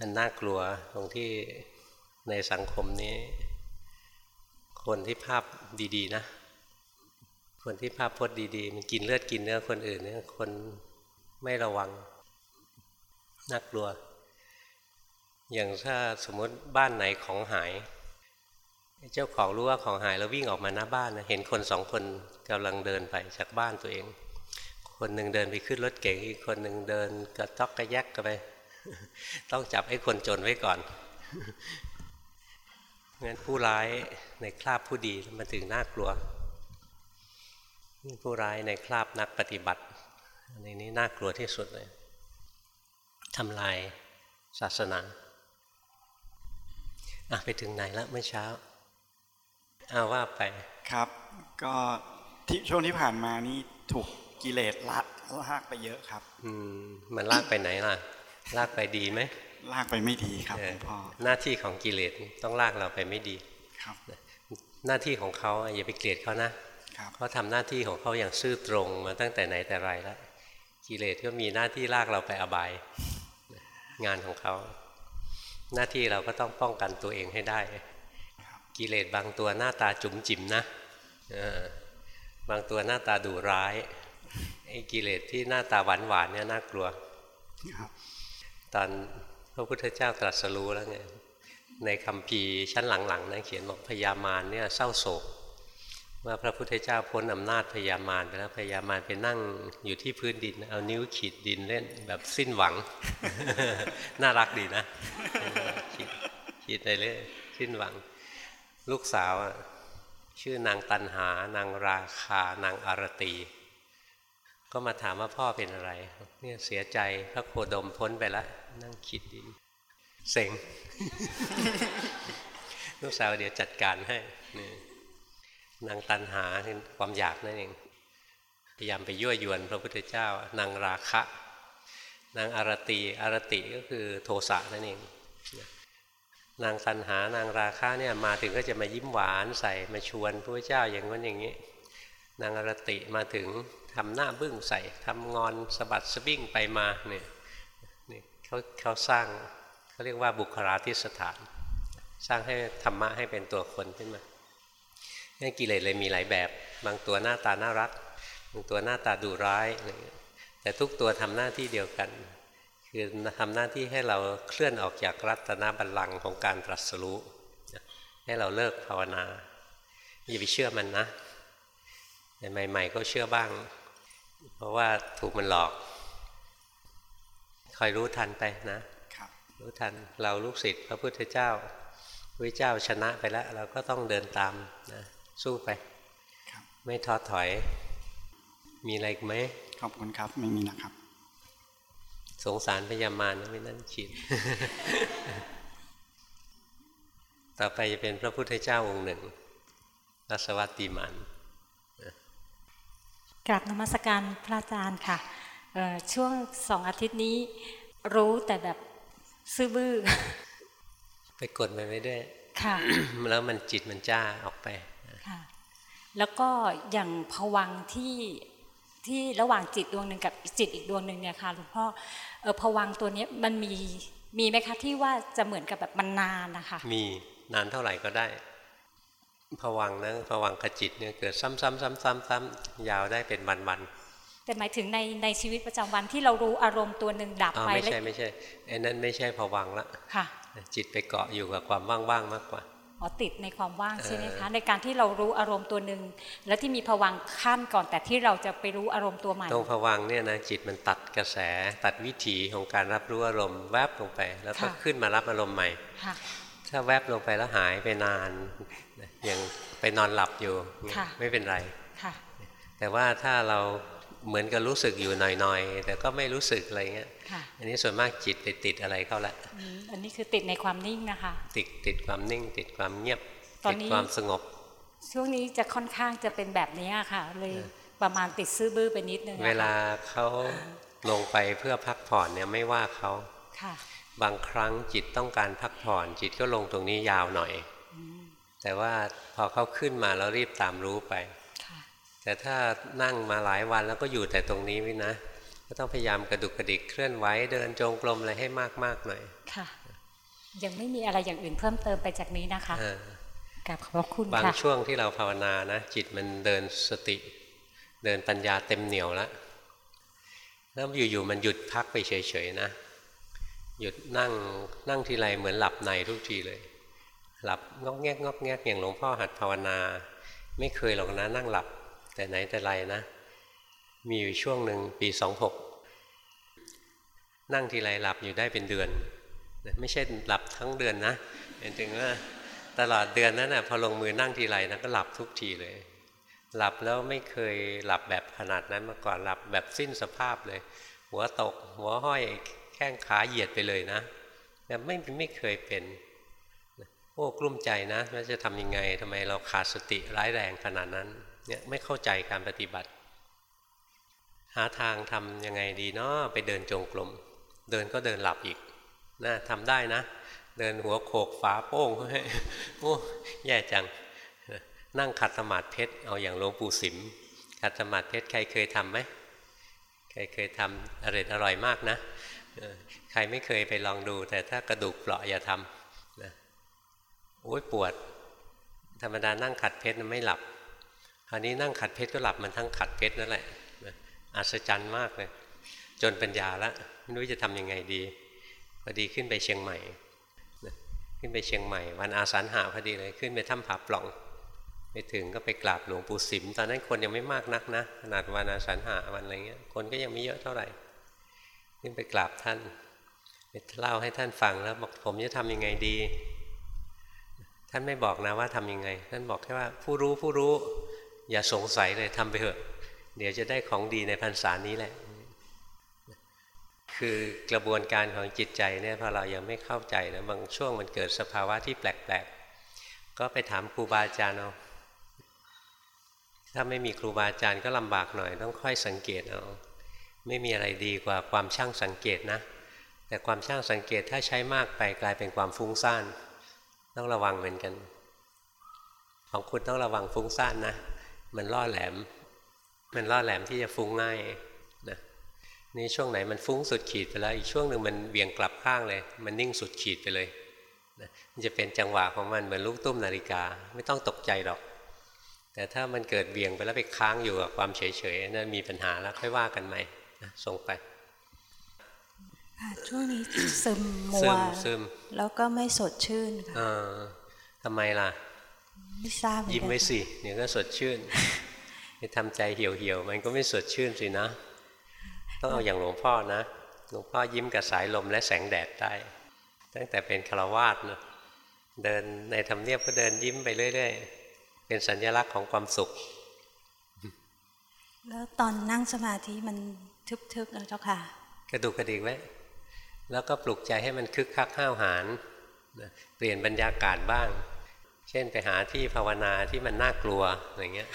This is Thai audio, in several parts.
มันน่ากลัวตรงที่ในสังคมนี้ คนที่ภาพดี ๆ นะ คนที่ภาพพจน์ดี ๆ มันกินเลือดกินเนื้อคนอื่นเนี่ยคนไม่ระวัง น่ากลัว อย่างถ้าสมมติบ้านไหนของหาย เจ้าของรู้ว่าของหายแล้ววิ่งออกมาหน้าบ้านนะเห็นคนสองคนกำลังเดินไปจากบ้านตัวเอง คนหนึ่งเดินไปขึ้นรถเก๋งอีกคนหนึ่งเดินกระต๊อกกระแยกกันไป ต้องจับให้คนจนไว้ก่อนงั้นผู้ร้ายในคราบผู้ดีมันถึงน่ากลัว ผู้ร้ายในคราบนักปฏิบัติอันนี้น่ากลัวที่สุดเลยทำลายศาสนาอะไปถึงไหนแล้วเมื่อเช้าเอาว่าไปครับ ก็ที่ช่วงที่ผ่านมานี่ถูกกิเลสลัดลากไปเยอะครับ อืมมันลากไปไหนล่ะ ลากไปดีไหมลากไปไม่ดีครับหลวงพ่อหน้าที่ของกิเลสต้องลากเราไปไม่ดีครับหน้าที่ของเขาอย่าไปเกลียดเขานะครับเขาทำหน้าที่ของเขาอย่างซื่อตรงมาตั้งแต่ไหนแต่ไรแล้วกิเลสก็มีหน้าที่ลากเราไปอบายงานของเขา หน้าที่เราก็ต้องป้องกันตัวเองให้ได้ กิเลสบางตัวหน้าตาจุ๋มจิ๋มนะบางตัวหน้าตาดุร้ายไอ้กิเลสที่หน้าตาหวานหวานเนี่ยน่ากลัวครับ ตอนพระพุทธเจ้าตรัสรู้แล้วไงในคำพีชั้นหลังๆนะเขียนบอกพญามารเนี่ยเศร้าโศกว่าพระพุทธเจ้าพ้นอำนาจพญามารไปแล้วพญามารไปนั่งอยู่ที่พื้นดิน เอานิ้วขีดดินเล่นแบบสิ้นหวัง น่ารักดีนะ ขีดขีดไปเรื่อยสิ้นหวัง ลูกสาวชื่อนางตันหานางราคานางอารตี ก็มาถามว่าพ่อเป็นอะไร เนี่ยเสียใจพระโคดมพ้นไปแล้วนั่งคิดดินเซ็งลูกสาวเดี๋ยวจัดการให้นี่นางตันหาความอยากนั่นเอง พยายามไปยั่วยวนพระพุทธเจ้า นางราคะ นางอารตีอารติก็คือโทสะนั่นเอง นางตันหานางราคะเนี่ยมาถึงก็จะมายิ้มหวานใส่มาชวนพระพุทธเจ้าอย่างนั้นอย่างนี้ นางอรติมาถึงทำหน้าบึ้งใส่ทำงอนสะบัดสะบิ้งไปมาเนี่ยนี่เขาเขาสร้างเขาเรียกว่าบุคลาธิสถาน สร้างให้ธรรมะให้เป็นตัวคนขึ้นมานี่กิเลสเลยมีหลายแบบ บางตัวหน้าตาน่ารัก บางตัวหน้าตาดุร้าย แต่ทุกตัวทำหน้าที่เดียวกัน คือทำหน้าที่ให้เราเคลื่อนออกจากรัตนบัลลังก์ของการตรัสรู้ให้เราเลิกภาวนาอย่าไปเชื่อมันนะ แต่ใหม่ ๆ ก็เชื่อบ้าง เพราะว่าถูกมันหลอก คอยรู้ทันไปนะครับรู้ทันเราลูกศิษย์พระพุทธเจ้าพระเจ้าชนะไปแล้ว เราก็ต้องเดินตามนะสู้ไปครับไม่ท้อถอย มีอะไรอีกไหมขอบคุณครับ ไม่มีนะครับ สงสารพยามารนะไม่นั่นคิดต่อไปจะเป็นพระพุทธเจ้าองค์หนึ่งรัสวัตติมัน กราบนมัสการพระอาจารย์ค่ะช่วงสองอาทิตย์นี้รู้แต่แบบซื่อบื้อ ไปกดมันไม่ได้ค่ะ แล้วมันจิตมันจ้าออกไปค่ะ แล้วก็อย่างผวังที่ที่ระหว่างจิตดวงหนึ่งกับจิตอีกดวงหนึ่งเนี่ยค่ะหลวงพ่อเออผวังตัวนี้มันมีมีไหมคะที่ว่าจะเหมือนกับแบบมันนานนะคะ มีนานเท่าไหร่ก็ได้ ผวังนะผวังขจิตเนี่ยเกิดซ้ำๆๆๆๆยาวได้เป็นวันๆแต่หมายถึงในในชีวิตประจำวันที่เรารู้อารมณ์ตัวหนึ่งดับไปไม่ใช่ไม่ใช่ไอ้นั่นไม่ใช่ผวังละค่ะ จิตไปเกาะอยู่กับความว่างๆมากกว่าอ๋อติดในความว่างใช่ไหมคะในการที่เรารู้อารมณ์ตัวหนึ่งแล้วที่มีผวังขั้นก่อนแต่ที่เราจะไปรู้อารมณ์ตัวใหม่ตรงผวังเนี่ยนะจิตมันตัดกระแส ตัดวิถีของการรับรู้อารมณ์แวบลงไป แล้วก็ขึ้นมารับอารมณ์ใหม่ ถ้าแวบลงไปแล้วหายไปนานยังไปนอนหลับอยู่ไม่เป็นไรแต่ว่าถ้าเราเหมือนกับรู้สึกอยู่หน่อยๆ แต่ก็ไม่รู้สึกอะไรเงี้ยอันนี้ส่วนมากจิตไปติดอะไรเข้าละอันนี้คือติดในความนิ่งนะคะ ติดติดความนิ่ง ติดความเงียบติดความสงบ ช่วงนี้จะค่อนข้างจะเป็นแบบนี้ค่ะ เลยประมาณติดซื่อบื้อไปนิดนึงเวลาเขาลงไปเพื่อพักผ่อนเนี่ยไม่ว่าเขา บางครั้งจิตต้องการพักผ่อน จิตก็ลงตรงนี้ยาวหน่อย แต่ว่าพอเขาขึ้นมาแล้วรีบตามรู้ไป แต่ถ้านั่งมาหลายวันแล้วก็อยู่แต่ตรงนี้วินะ ก็ต้องพยายามกระดุกกระดิกเคลื่อนไหวเดินจงกรมอะไรให้มากๆหน่อยยังไม่มีอะไรอย่างอื่นเพิ่มเติมไปจากนี้นะคะกราบขอบคุณค่ะบางช่วงที่เราภาวนานะ จิตมันเดินสติ เดินปัญญาเต็มเหนียวแล้วแล้วอยู่ๆมันหยุดพักไปเฉยๆนะ หยุดนั่งนั่งทีไรเหมือนหลับในทุกทีเลย หลับงอกแงกงอกแงกอย่างหลวงพ่อหัดภาวนา ไม่เคยหรอกนะนั่งหลับ แต่ไหนแต่ไรนะ มีอยู่ช่วงหนึ่งปีสองหกนั่งทีไรหลับอยู่ได้เป็นเดือน ไม่ใช่หลับทั้งเดือนนะเห็นถึงว่าตลอดเดือนนั้นนะพอลงมือนั่งทีไรนะก็หลับทุกทีเลย หลับแล้วไม่เคยหลับแบบขนาดนั้นมาก่อนหลับแบบสิ้นสภาพเลย หัวตก หัวห้อย แข้งขาเหยียดไปเลยนะแบบไม่ไม่เคยเป็นโอ้กลุ้มใจนะว่าจะทำยังไงทำไมเราขาดสติร้ายแรงขนาดนั้นเนี่ยไม่เข้าใจการปฏิบัติ หาทางทำยังไงดีเนาะไปเดินจงกรมเดินก็เดินหลับอีกนะทำได้นะ เดินหัวโขกฝาโป้งโอ้แย่จัง นั่งขัดสมาธิเพชรเอาอย่างหลวงปู่สิมขัดสมาธิเพชรใครเคยทำไหมใครเคยทำอร่อยอร่อยมากนะ ใครไม่เคยไปลองดู แต่ถ้ากระดูกเปราะอย่าทำนะโอ้ยปวด ธรรมดานั่งขัดเพชรไม่หลับ คราวนี้นั่งขัดเพชรก็หลับมันทั้งขัดเพชรนั่นแหละอัศจรรย์มากเลยจนปัญญาล้วไม่รู้จะทำยังไงดีพอดีขึ้นไปเชียงใหม่ขึ้นไปเชียงใหม่ วันอาสาฬหาพอดีเลยขึ้นไปถ้ำผาปล่องไปถึงก็ไปกราบหลวงปู่สิมตอนนั้นคนยังไม่มากนักนะขนาดวันอาสาฬหาวันอะไรเงี้ยคนก็ยังไม่เยอะเท่าไหร่ ขึ้นไปกราบท่านเล่าให้ท่านฟังแล้วบอกผมจะทำยังไงดี ท่านไม่บอกนะว่าทํำยังไง ท่านบอกแค่ว่าผู้รู้ผู้รู้ อย่าสงสัยเลยทำไปเถอะ เดี๋ยวจะได้ของดีในพรรษานี้แหละ คือกระบวนการของจิตใจเนี่ยพอเรายังไม่เข้าใจนะบางช่วงมันเกิดสภาวะที่แปลกๆ ก็ไปถามครูบาอาจารย์เอาถ้าไม่มีครูบาอาจารย์ก็ลำบากหน่อย ต้องค่อยสังเกตเอา ไม่มีอะไรดีกว่าความช่างสังเกตนะ แต่ความช่างสังเกตถ้าใช้มากไปกลายเป็นความฟุ้งซ่าน ต้องระวังเหมือนกัน ของคุณต้องระวังฟุ้งซ่านนะ มันล่อแหลม มันล่อแหลมที่จะฟุ้งง่ายนะนี่ช่วงไหนมันฟุ้งสุดขีดไปแล้ว อีกช่วงหนึ่งมันเบี่ยงกลับข้างเลย มันนิ่งสุดขีดไปเลยนะมันจะเป็นจังหวะของมันเหมือนลูกตุ้มนาฬิกา ไม่ต้องตกใจหรอก แต่ถ้ามันเกิดเบี่ยงไปแล้วไปค้างอยู่กับความเฉยๆนั่นมีปัญหาแล้วค่อยว่ากันใหม่ ส่งไปช่วงนี้ซึมมัวซึมแล้วก็ไม่สดชื่นค่ะทำไมล่ะ ไม่ทราบยิ้มไว้สิเดี๋ยวก็สดชื่นไปทำใจเหี่ยวๆมันก็ไม่สดชื่นสินะ ต้องเอาอย่างหลวงพ่อนะ หลวงพ่อยิ้มกับสายลมและแสงแดดได้ ตั้งแต่เป็นคารวาสนะเดินในธรรมเนียบก็เดินยิ้มไปเรื่อยๆ เป็นสัญลักษณ์ของความสุข แล้วตอนนั่งสมาธิมัน ทึบๆนะเจ้าค่ะ กระดูกกระดิกไว้ แล้วก็ปลุกใจให้มันคึกคักห้าวหาญเปลี่ยนบรรยากาศบ้าง เช่นไปหาที่ภาวนาที่มันน่ากลัวอะไรเงี้ย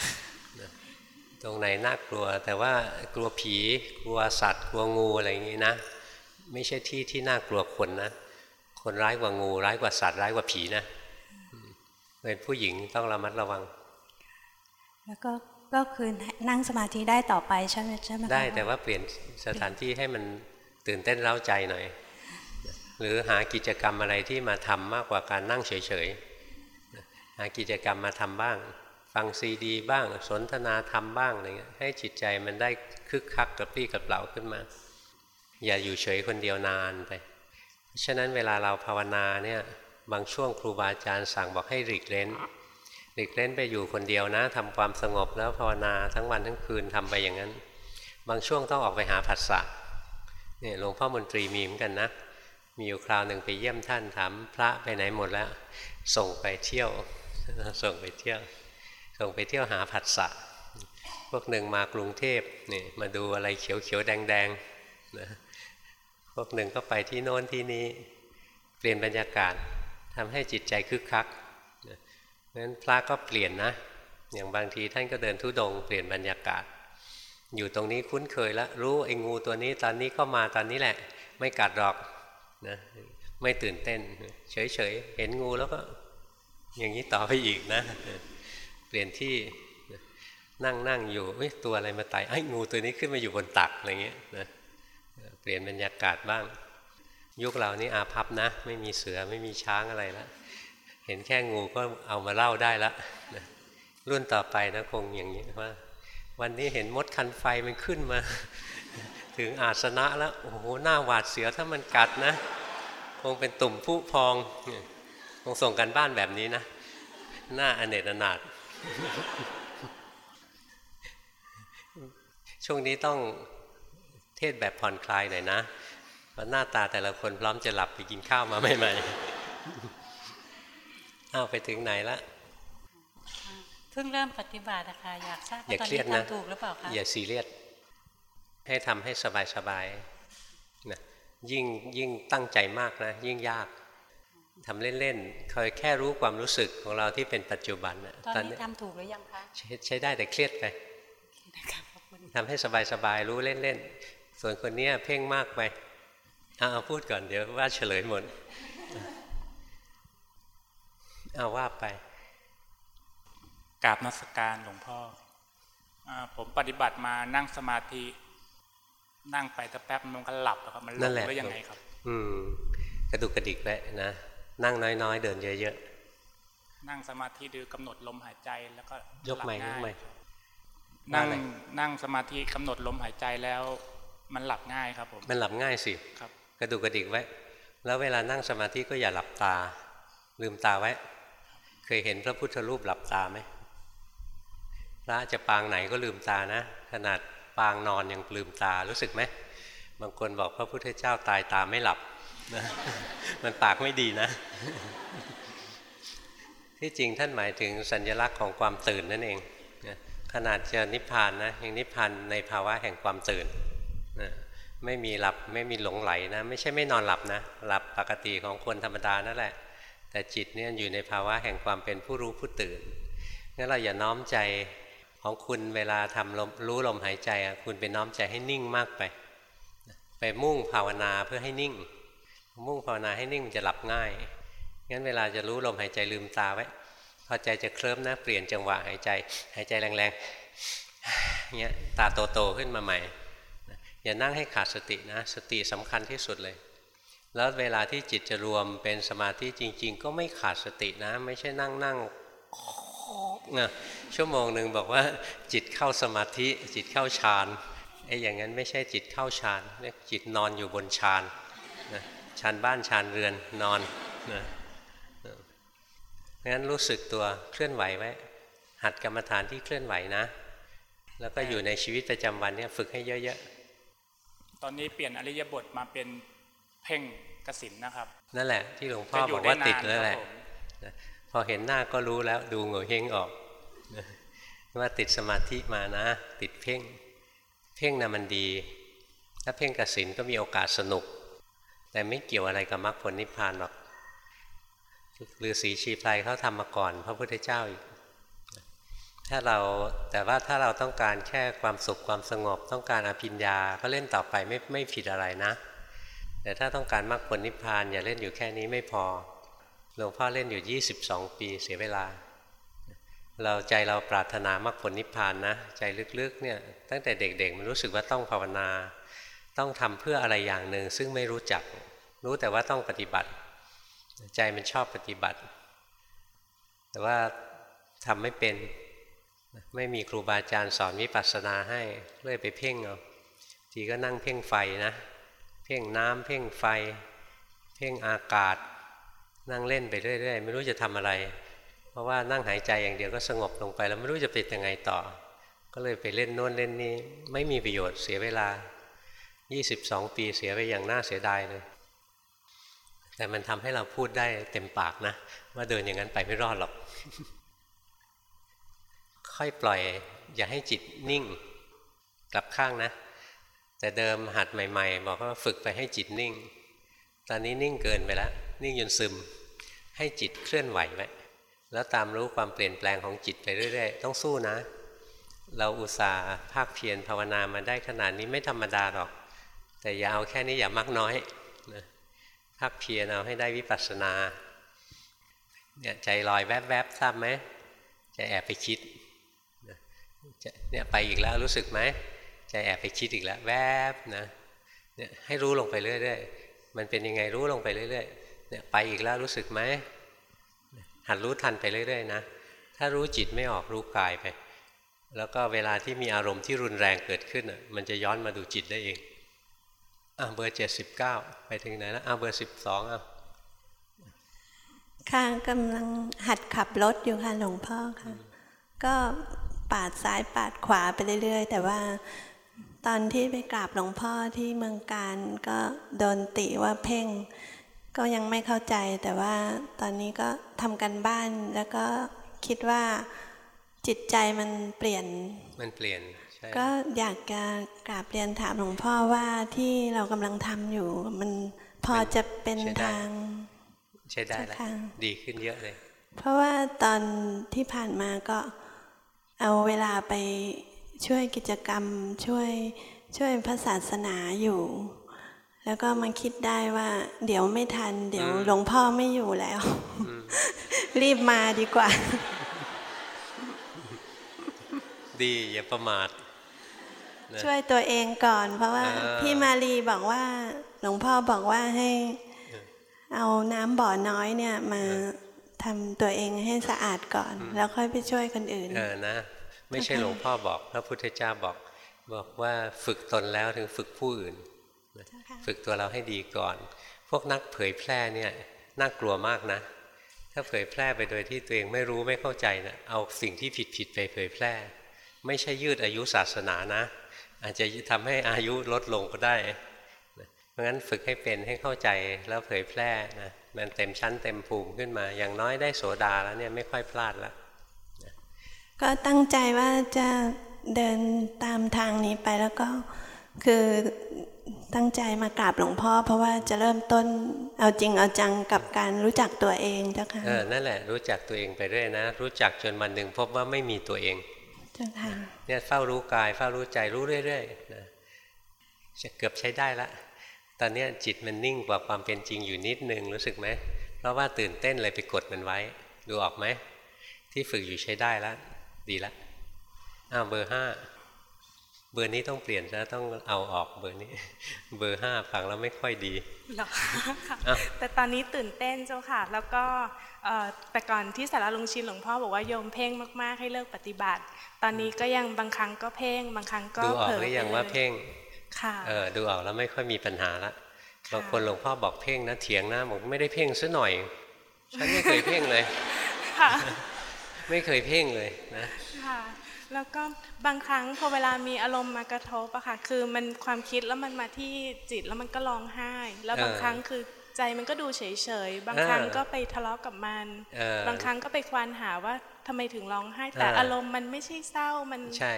ตรงไหนน่ากลัว แต่ว่ากลัวผีกลัวสัตว์ กลัวงูอะไรอย่างนี้นะ ไม่ใช่ที่ที่น่ากลัวคนนะ คนร้ายกว่างู ร้ายกว่าสัตว์ร้ายกว่าผีนะเป็นผู้หญิงต้องระมัดระวัง แล้วก็ ก็คือนั่งสมาธิได้ต่อไปใช่ไหมใช่ไหมได้แต่ว่าเปลี่ยนสถานที่ให้มันตื่นเต้นเร้าใจหน่อย หรือหากิจกรรมอะไรที่มาทำมากกว่าการนั่งเฉยๆหากิจกรรมมาทำบ้าง ฟังซีดีบ้างสนทนาธรรมบ้างอะไรเงี้ยให้จิตใจมันได้คึกคักกับพี่กับเปล่าขึ้นมา อย่าอยู่เฉยคนเดียวนานไปฉะนั้นเวลาเราภาวนาเนี่ยบางช่วงครูบาอาจารย์สั่งบอกให้หลีกเล้น หลีกเล้นไปอยู่คนเดียวนะทำความสงบแล้วภาวนาทั้งวันทั้งคืนทำไปอย่างนั้น บางช่วงต้องออกไปหาผัสสะเนี่ยหลวงพ่อมนตรีมีเหมือนกันนะ มีอยู่คราวหนึ่งไปเยี่ยมท่านถามพระไปไหนหมดแล้ว ส่งไปเที่ยว ส่งไปเที่ยว ส่งไปเที่ยวหาผัสสะพวกหนึ่งมากรุงเทพนี่มาดูอะไรเขียวเขียวแดงแดงนะพวกหนึ่งก็ไปที่โน้นที่นี้ เปลี่ยนบรรยากาศทำให้จิตใจคึกคัก นั้นพระก็เปลี่ยนนะ อย่างบางทีท่านก็เดินทุดง เปลี่ยนบรรยากาศ อยู่ตรงนี้คุ้นเคยแล้วรู้ไอ้งูตัวนี้ตอนนี้ก็มาตอนนี้แหละ ไม่กัดหรอกนะไม่ตื่นเต้น เฉยๆ เห็นงูแล้วก็ อย่างนี้ต่อไปอีกนะ เปลี่ยนที่นั่งนั่งอยู่ตัวอะไรมาไต่ไอ้งูตัวนี้ขึ้นมาอยู่บนตักอะไรเงี้ยนะเปลี่ยนบรรยากาศบ้าง ยุคเรานี่อาภัพนะ ไม่มีเสือไม่มีช้างอะไรแล้ว ห็นแค่งูก็เอามาเล่าได้ละรุ่นต่อไปนะคงอย่างนี้ว่า วันนี้เห็นมดคันไฟมันขึ้นมา ถึงอาสนะแล้วโอ้โหหน้าหวาดเสียวถ้ามันกัดนะ คงเป็นตุ่มผู้พองคงส่งกันบ้านแบบนี้นะ หน้าอเนจอนาถช่วงนี้ต้องเทศแบบผ่อนคลายหน่อยนะเพราะหน้าตาแต่ละคนพร้อมจะหลับไปกินข้าวมาใหม่ๆ เอาไปถึงไหนละเพิ่งเริ่มปฏิบัตินะคะอยากทราบอย่าว่าตอนเครียนี้ดนะทำถูกหรือเปล่าคะอย่าซีเรียสให้ทำให้สบายๆนะยิ่งยิ่งตั้งใจมากนะ ยิ่งยากทำเล่นๆคอยแค่รู้ความรู้สึกของเราที่เป็นปัจจุบันนะตอนนี้ทำถูกหรือยังคะใช้ใช้ได้แต่เครียดไปนะคะขอบคุณทำให้สบายๆรู้เล่นๆส่วนคนเนี้ยเพ่งมากไปเอาเอาพูดก่อนเดี๋ยวว่าเฉลยหมด เอาว่าไปกราบนมัสการหลวงพ่ออาผมปฏิบัติมานั่งสมาธิ นั่งไปสักแป๊บมันก็หลับแล้วครับ มันหลนั่งนแหละหรือยังไงครับ อืมกระดุกกระดิกไว้นะ นั่งน้อยๆ เดินเยอะนั่งสมาธิดูกำหนดลมหายใจแล้วก็ยกไมค์หลับยกไมค์ง่ายนั่งว่าอะไรนั่งสมาธิกำหนดลมหายใจแล้ว มันหลับง่ายครับผมๆมันหลับง่ายสิครับ กระดุกกระดิกไว้ แล้วเวลานั่งสมาธิก็อย่าหลับตา ลืมตาไว้ เคยเห็นพระพุทธรูปหลับตาไหมพระจะปางไหนก็ลืมตานะ ขนาดปางนอนยังลืมตารู้สึกไหมบางคนบอกพระพุทธเจ้าตายตาไม่หลับนะมันปากไม่ดีนะ ที่จริงท่านหมายถึงสัญลักษณ์ของความตื่นนั่นเองนะขนาดจะนิพพานนะยังนิพพานในภาวะแห่งความตื่นนะไม่มีหลับไม่มีหลงไหลนะ ไม่ใช่ไม่นอนหลับนะ หลับปกติของคนธรรมดานั่นแหละ แต่จิตเนี่ยอยู่ในภาวะแห่งความเป็นผู้รู้ผู้ตื่นงั้นเราอย่าน้อมใจของคุณเวลาทำลมรู้ลมหายใจอะคุณไปน้อมใจให้นิ่งมากไป ไปมุ่งภาวนาเพื่อให้นิ่ง มุ่งภาวนาให้นิ่งมันจะหลับง่ายงั้นเวลาจะรู้ลมหายใจลืมตาไว้พอใจจะเคลิ้มนะเปลี่ยนจังหวะหายใจ หายใจแรงๆเงี้ยตาโตๆขึ้นมาใหม่อย่านั่งให้ขาดสตินะ สติสำคัญที่สุดเลย แล้วเวลาที่จิตจะรวมเป็นสมาธิจริง ๆ ก็ไม่ขาดสตินะ ไม่ใช่นั่งนั่งนะชั่วโมงหนึ่งบอกว่า จิตเข้าสมาธิจิตเข้าฌานไอ้อย่างนั้นไม่ใช่จิตเข้าฌานเรียกจิตนอนอยู่บนฌานนะฌานบ้านฌานเรือนนอนนะงั้นรู้สึกตัวเคลื่อนไหวไว้ หัดกรรมฐานที่เคลื่อนไหวนะ แล้วก็อยู่ในชีวิตประจำวันเนี่ยฝึกให้เยอะๆตอนนี้เปลี่ยนอริยบทมาเป็น เพ่งกสินนะครับๆนั่นแหละที่หลวงพ่อจะอบยู่อกว่าได้นนติดแล้วแหละครับผมนะพอเห็นหน้าก็รู้แล้วดูโง่เฮงออกนะว่าติดสมาธิมานะ ติดเพ่ง เพ่งนะมันดี ถ้าเพ่งกสินก็มีโอกาสสนุก แต่ไม่เกี่ยวอะไรกับมรรคผลนิพพานหรอกฤาษีชีไพรเขาทำมาก่อน พระพุทธเจ้าอีกถ้าเราแต่ว่าถ้าเราต้องการแค่ความสุขความสงบต้องการอภิญญาก็เล่นต่อไปไม่ไม่ผิดอะไรนะ แต่ถ้าต้องการมรรคผลนิพพานอย่าเล่นอยู่แค่นี้ไม่พอหลวงพ่อเล่นอยู่ 22 ปีเสียเวลา เราใจเราปรารถนามรรคผลนิพพานนะ ใจลึกๆเนี่ยตั้งแต่เด็กๆมันรู้สึกว่าต้องภาวนา ต้องทำเพื่ออะไรอย่างหนึ่ง ซึ่งไม่รู้จัก รู้แต่ว่าต้องปฏิบัติ ใจมันชอบปฏิบัติ แต่ว่าทำไม่เป็นไม่มีครูบาอาจารย์สอนวิปัสสนาให้เลยไปเพ่งเอาทีก็นั่งเพ่งไฟนะ พ่งน้ำเพ่งไฟ เพ่งอากาศ นั่งเล่นไปเรื่อยๆ ไม่รู้จะทำอะไร เพราะว่านั่งหายใจอย่างเดียวก็สงบลงไป แล้วไม่รู้จะเป็นยังไงต่อ ก็เลยไปเล่นโน่นเล่นนี่ไม่มีประโยชน์เสียเวลา 22 ปีเสียไปอย่างน่าเสียดายเลย แต่มันทำให้เราพูดได้เต็มปากนะ ว่าเดินอย่างนั้นไปไม่รอดหรอก ค่อยปล่อย อย่าให้จิตนิ่ง กลับข้างนะ แต่เดิมหัดใหม่ ๆ บอกว่าฝึกไปให้จิตนิ่ง ตอนนี้นิ่งเกินไปแล้วนิ่งจนซึม ให้จิตเคลื่อนไหวไว้แล้วตามรู้ความเปลี่ยนแปลงของจิตไปเรื่อย ๆ ต้องสู้นะ เราอุตส่าห์ภาคเพียรภาวนามาได้ขนาดนี้ไม่ธรรมดาหรอก แต่อย่าเอาแค่นี้อย่ามักน้อยนะภาคเพียรเอาให้ได้วิปัสสนาเนี่ยใจลอยแวบๆทราบไหมจะแอบไปคิดเนี่ยไปอีกแล้วรู้สึกไหม ใจแอบไปคิดอีกแล้วแวบนะเนี่ยให้รู้ลงไปเรื่อยๆมันเป็นยังไงรู้ลงไปเรื่อยๆเนี่ยไปอีกแล้วรู้สึกไหมหัดรู้ทันไปเรื่อยๆนะถ้ารู้จิตไม่ออกรู้กายไป แล้วก็เวลาที่มีอารมณ์ที่รุนแรงเกิดขึ้นมันจะย้อนมาดูจิตได้เองอะเบอร์เจ็ดสิบเก้าไปถึงไหนแล้วอะเบอร์สิบสองอะค่ะกำลังหัดขับรถอยู่ค่ะหลวงพ่อค่ะ ก็ปาดซ้ายปาดขวาไปเรื่อย ๆ แต่ว่า ตอนที่ไปกราบหลวงพ่อที่เมืองการก็โดนติว่าเพ่ง ก็ยังไม่เข้าใจแต่ว่าตอนนี้ก็ทำกันบ้านแล้วก็คิดว่าจิตใจมันเปลี่ยน มันเปลี่ยนใช่ก็อยากจะกราบเรียนถามหลวงพ่อว่าที่เรากำลังทำอยู่ มันพอจะเป็นทางใช้ได้แล้วใช่ค่ะดีขึ้นเยอะเลย เพราะว่าตอนที่ผ่านมาก็เอาเวลาไป ช่วยกิจกรรมช่วยช่วยพระศาสนาอยู่ แล้วก็มาคิดได้ว่า เดี๋ยวไม่ทัน เดี๋ยวอืมหลวงพ่อไม่อยู่แล้ว รีบมาดีกว่า ดีอย่าประมาทนะช่วยตัวเองก่อน เพราะว่าเออพี่มารีบอกว่า หลวงพ่อบอกว่าให้ เอาน้ำบ่อน้อยเนี่ยมาทำตัวเองให้สะอาดก่อน แล้วค่อยไปช่วยคนอื่นเออนะ ไม่ใช่หลวงพ่อบอก พระพุทธเจ้าบอกบอกว่าฝึกตนแล้วถึงฝึกผู้อื่นนะฝึกตัวเราให้ดีก่อน พวกนักเผยแพร่เนี่ยน่ากลัวมากนะ ถ้าเผยแพร่ไปโดยที่ตัวเองไม่รู้ไม่เข้าใจนะเอาสิ่งที่ผิดผิดๆไปเผยแพร่ ไม่ใช่ยืดอายุศาสนานะ อาจจะทำให้อายุลดลงก็ได้นะเพราะงั้นฝึกให้เป็นให้เข้าใจแล้วเผยแพร่นะมันเต็มชั้นเต็มภูมิขึ้นมา อย่างน้อยได้โสดาแล้วเนี่ยไม่ค่อยพลาดแล้ว ก็ตั้งใจว่าจะเดินตามทางนี้ไปแล้วก็คือตั้งใจมากราบหลวงพ่อ เพราะว่าจะเริ่มต้นเอาจริงเอาจังกับการรู้จักตัวเองเจ้าค่ะเออนั่นแหละรู้จักตัวเองไปเรื่อยนะ รู้จักจนวันหนึ่งพบว่าไม่มีตัวเองเจ้าค่ะเนี่ยเฝ้ารู้กายเฝ้ารู้ใจรู้เรื่อยๆนะจะเกือบใช้ได้ละตอนเนี้ยจิตมันนิ่งกว่าความเป็นจริงอยู่นิดนึงรู้สึกไหมเพราะว่าตื่นเต้นเลยไปกดมันไว้ ดูออกไหมที่ฝึกอยู่ใช้ได้แล้ว ดีละอ้าวเบอร์ห้าเบอร์นี้ต้องเปลี่ยนแล้วต้องเอาออกเบอร์นี้ เบอร์ห้าฟังแล้วไม่ค่อยดีเหรอค่ะอ้าวแต่ตอนนี้ตื่นเต้นเจ้าค่ะ แล้วก็เอ่อแต่ก่อนที่สาระลุงชินหลวงพ่อบอกว่าโยมเพ่งมากๆให้เลิกปฏิบัติ ตอนนี้ก็ยังบางครั้งก็เพ่งบางครั้งก็ดูออเผกลอหรือยังว่าเพ่งค่ะเออดูออกแล้วไม่ค่อยมีปัญหาละค่ะบางคนหลวงพ่อบอกเพ่งนะเถียงนะบอกไม่ได้เพ่งซะหน่อยฉันไม่เคยเพ่งเลยค่ะ ไม่เคยเพ่งเลยนะค่ะแล้วก็บางครั้งพอเวลามีอารมณ์มากระทบอะค่ะ คือมันความคิดแล้วมันมาที่จิตแล้วมันก็ร้องไห้ แล้วบางเออครั้งคือใจมันก็ดูเฉยๆ บางเออครั้งก็ไปทะเลาะกับมันเออบางครั้งก็ไปควานหาว่าทำไมถึงร้องไห้ แต่เออออารมณ์มันไม่ใช่เศร้ามันใช่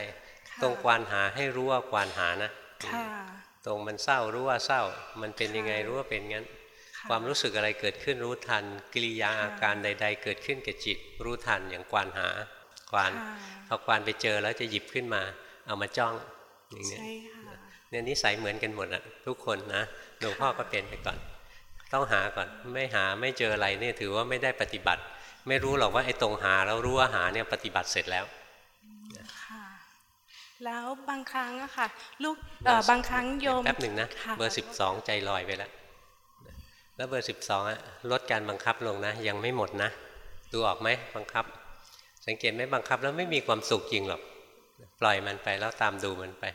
ค่ะตรงควานหาให้รู้ว่าควานหานะค่ะตรงมันเศร้ารู้ว่าเศร้า มันเป็นยังไงค่ะรู้ว่าเป็นงั้น ค่ะความรู้สึกอะไรเกิดขึ้นรู้ทัน กิริยาค่ะอาการใด ๆ เกิดขึ้นกับจิต รู้ทันอย่างควานหาควานค่ะพอควานไปเจอแล้วจะหยิบขึ้นมา เอามาจ้องอย่างเนี้ยใช่ค่ะเนี่ยนิสัยเหมือนกันหมดอะทุกคนนะหลวงพ่อก็เป็นไปก่อน ต้องหาก่อนไม่หาไม่เจออะไรเนี่ยถือว่าไม่ได้ปฏิบัติ ไม่รู้หรอกว่าไอ้ตรงหาแล้วรู้ว่าหาเนี่ยปฏิบัติเสร็จแล้วค่ะแล้วบางครั้งอะค่ะ ลูกเอ่อบางครั้งโยมแป๊บหนึ่งนะค่ะเบอร์สิบสองใจลอยไปแล้ว แล้วเบอร์สิบสองอะลดการบังคับลงนะ ยังไม่หมดนะ ดูออกไหมบังคับ สังเกตไหมบังคับแล้วไม่มีความสุขจริงหรอกปล่อยมันไปแล้วตามดูมันไป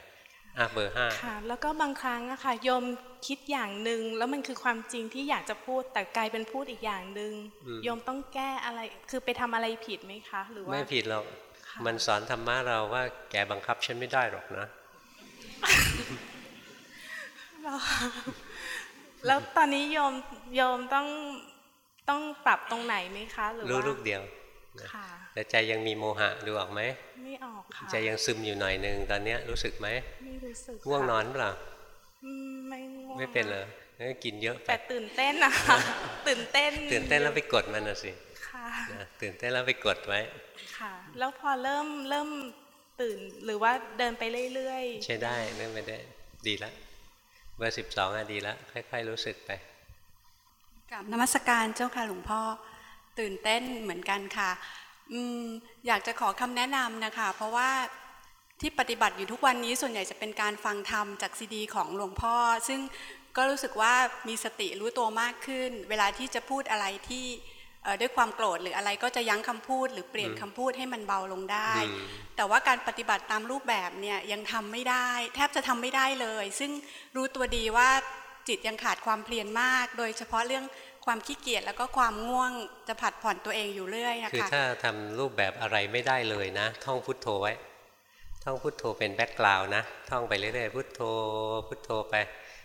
อะเบอร์ห้าค่ะ แล้วก็บางครั้งอะค่ะโยมคิดอย่างหนึ่งแล้วมันคือความจริงที่อยากจะพูดแต่กลายเป็นพูดอีกอย่างหนึ่งโยมต้องแก้อะไรคือไปทำอะไรผิดไหมคะ หรือว่าไม่ผิดหรอกค่ะมันสอนธรรมะเราว่าแกบังคับฉันไม่ได้หรอกนะ แล้วตอนนี้โยมโยมต้องต้องปรับตรงไหนไหมคะหรือรู้ว่าลูกเดียวค่ะแต่ใจยังมีโมหะดูออกไหมไม่ออกค่ะใจยังซึมอยู่หน่อยหนึ่งตอนเนี้ยรู้สึกไหมไม่รู้สึกง่วงนอนค่ะเปล่าอืมไม่ง่วงไม่เป็นเลยงั้นก็กินเยอะไปแต่ตื่นเต้นนะคะตื่นเต้น ตื่นเต้นแล้วไปกดมันนะสิค่ะนะตื่นเต้นแล้วไปกดไว้ค่ะ แล้วพอเริ่มเริ่มตื่นหรือว่าเดินไปเรื่อยใช้ได้เริ่มไปได้ดีละ เบอร์สิบสองอะดีและค่อยๆรู้สึกไปกับนมัสการเจ้าค่ะหลวงพ่อตื่นเต้นเหมือนกันค่ะอืมอยากจะขอคำแนะนำนะคะ เพราะว่าที่ปฏิบัติอยู่ทุกวันนี้ส่วนใหญ่จะเป็นการฟังธรรมจากซีดีของหลวงพ่อ ซึ่งก็รู้สึกว่ามีสติรู้ตัวมากขึ้น เวลาที่จะพูดอะไรที่ ด้วยความโกรธหรืออะไรก็จะยั้งคำพูด หรือเปลี่ยนคำพูดให้มันเบาลงได้ แต่ว่าการปฏิบัติตามรูปแบบเนี่ยยังทำไม่ได้ แทบจะทำไม่ได้เลย ซึ่งรู้ตัวดีว่าจิตยังขาดความเพียรมาก โดยเฉพาะเรื่องความขี้เกียจแล้วก็ความง่วงจะผัดผ่อนตัวเองอยู่เรื่อยนะคะคือถ้าทำรูปแบบอะไรไม่ได้เลยนะ ท่องพุทโธไว้ ท่องพุทโธเป็นแบ็กกราวนะ ท่องไปเรื่อยๆพุทโธ พุทโธไป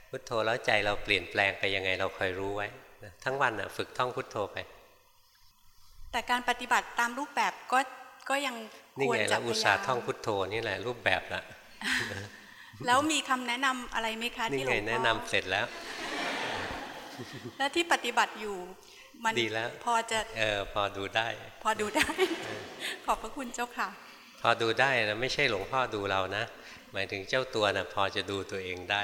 พุทโธแล้วใจเราเปลี่ยนแปลงไปยังไงเราคอยรู้ไว้ทั้งวันอะฝึกท่องพุทโธไป แต่การปฏิบัติตามรูปแบบก็ก็ยังควรจะอุตส่าห์ท่องพุทโธนี่แหละรูปแบบละแล้วมีคำแนะนำอะไรไหมคะที่หลวงพ่อแนะนำเสร็จแล้ว แล้วที่ปฏิบัติอยู่ มันดีแล้ว พอจะเออพอดูได้ พอดูได้ ขอบพระคุณเจ้าค่ะ พอดูได้นะไม่ใช่หลวงพ่อดูเรานะ หมายถึงเจ้าตัวนะ่ะ พอจะดูตัวเองได้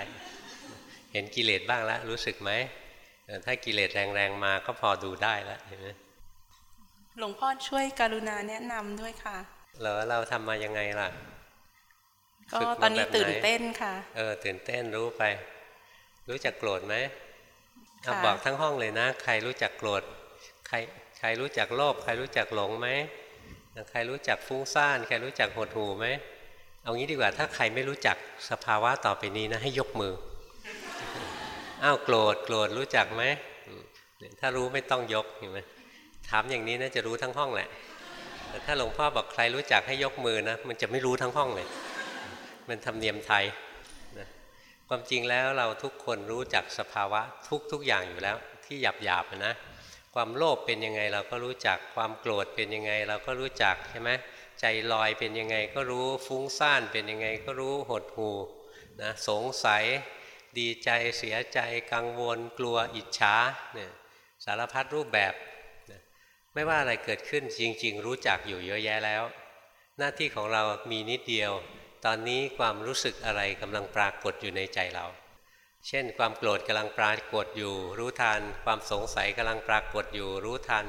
เห็นกิเลสบ้างแล้วรู้สึกไหมถ้ากิเลสแรงๆมาก็พอดูได้แล้วเห็นไหม หลวงพ่อช่วยกรุณาแนะนำด้วยค่ะเหรอเราทำมายังไงล่ะ ก็ตอนนี้ตื่นเต้นค่ะ เออ ตื่นเต้นรู้ไป รู้จักโกรธไหมบอกทั้งห้องเลยนะ ใครรู้จักโกรธใครใครรู้จักโลภใครรู้จักหลงไหมใครรู้จักฟุ้งซ่าน ใครรู้จักหดหูไหมเอางี้ดีกว่าถ้าใครไม่รู้จักสภาวะต่อไปนี้นะให้ยกมืออ้าวโกรธโกรธรู้จักไหมถ้ารู้ไม่ต้องยกเห็นไหม ถามอย่างนี้นะจะรู้ทั้งห้องแหละ แต่ถ้าหลวงพ่อบอกใครรู้จักให้ยกมือนะ มันจะไม่รู้ทั้งห้องเลย มันทำเนียมไทยความจริงแล้วเราทุกคนรู้จักสภาวะทุกทุกอย่างอยู่แล้ว ที่หยาบหยาบนะ ความโลภเป็นยังไงเราก็รู้จัก ความโกรธเป็นยังไง เราก็รู้จักใช่ไหมใจลอยเป็นยังไงก็รู้ ฟุ้งซ่านเป็นยังไงก็รู้ หดหูนะสงสัย ดีใจ เสียใจ กังวล กลัว อิจฉาเนี่ยสารพัดรูปแบบ ไม่ว่าอะไรเกิดขึ้นจริง ๆ รู้จักอยู่เยอะแยะแล้ว หน้าที่ของเรามีนิดเดียว ตอนนี้ความรู้สึกอะไรกำลังปรากฏอยู่ในใจเรา เช่น ความโกรธกำลังปรากฏอยู่ รู้ทัน ความสงสัยกำลังปรากฏอยู่ รู้ทัน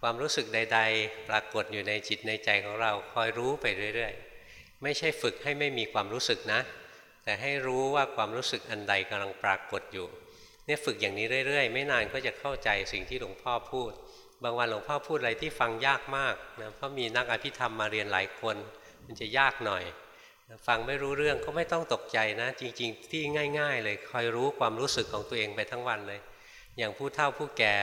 ความรู้สึกใด ๆ ปรากฏอยู่ในจิตในใจของเราคอยรู้ไปเรื่อย ๆ ไม่ใช่ฝึกให้ไม่มีความรู้สึกนะ แต่ให้รู้ว่าความรู้สึกอันใดกำลังปรากฏอยู่เนี่ยฝึกอย่างนี้เรื่อย ๆ ไม่นานก็จะเข้าใจสิ่งที่หลวงพ่อพูด บางวันหลวงพ่อพูดอะไรที่ฟังยากมากนะเพราะมีนักอภิธรรมมาเรียนหลายคน มันจะยากหน่อยฟังไม่รู้เรื่องก็ไม่ต้องตกใจนะ จริง ๆ ที่ง่าย ๆ เลยคอยรู้ความรู้สึกของตัวเองไปทั้งวันเลย อย่างผู้เฒ่าผู้แก่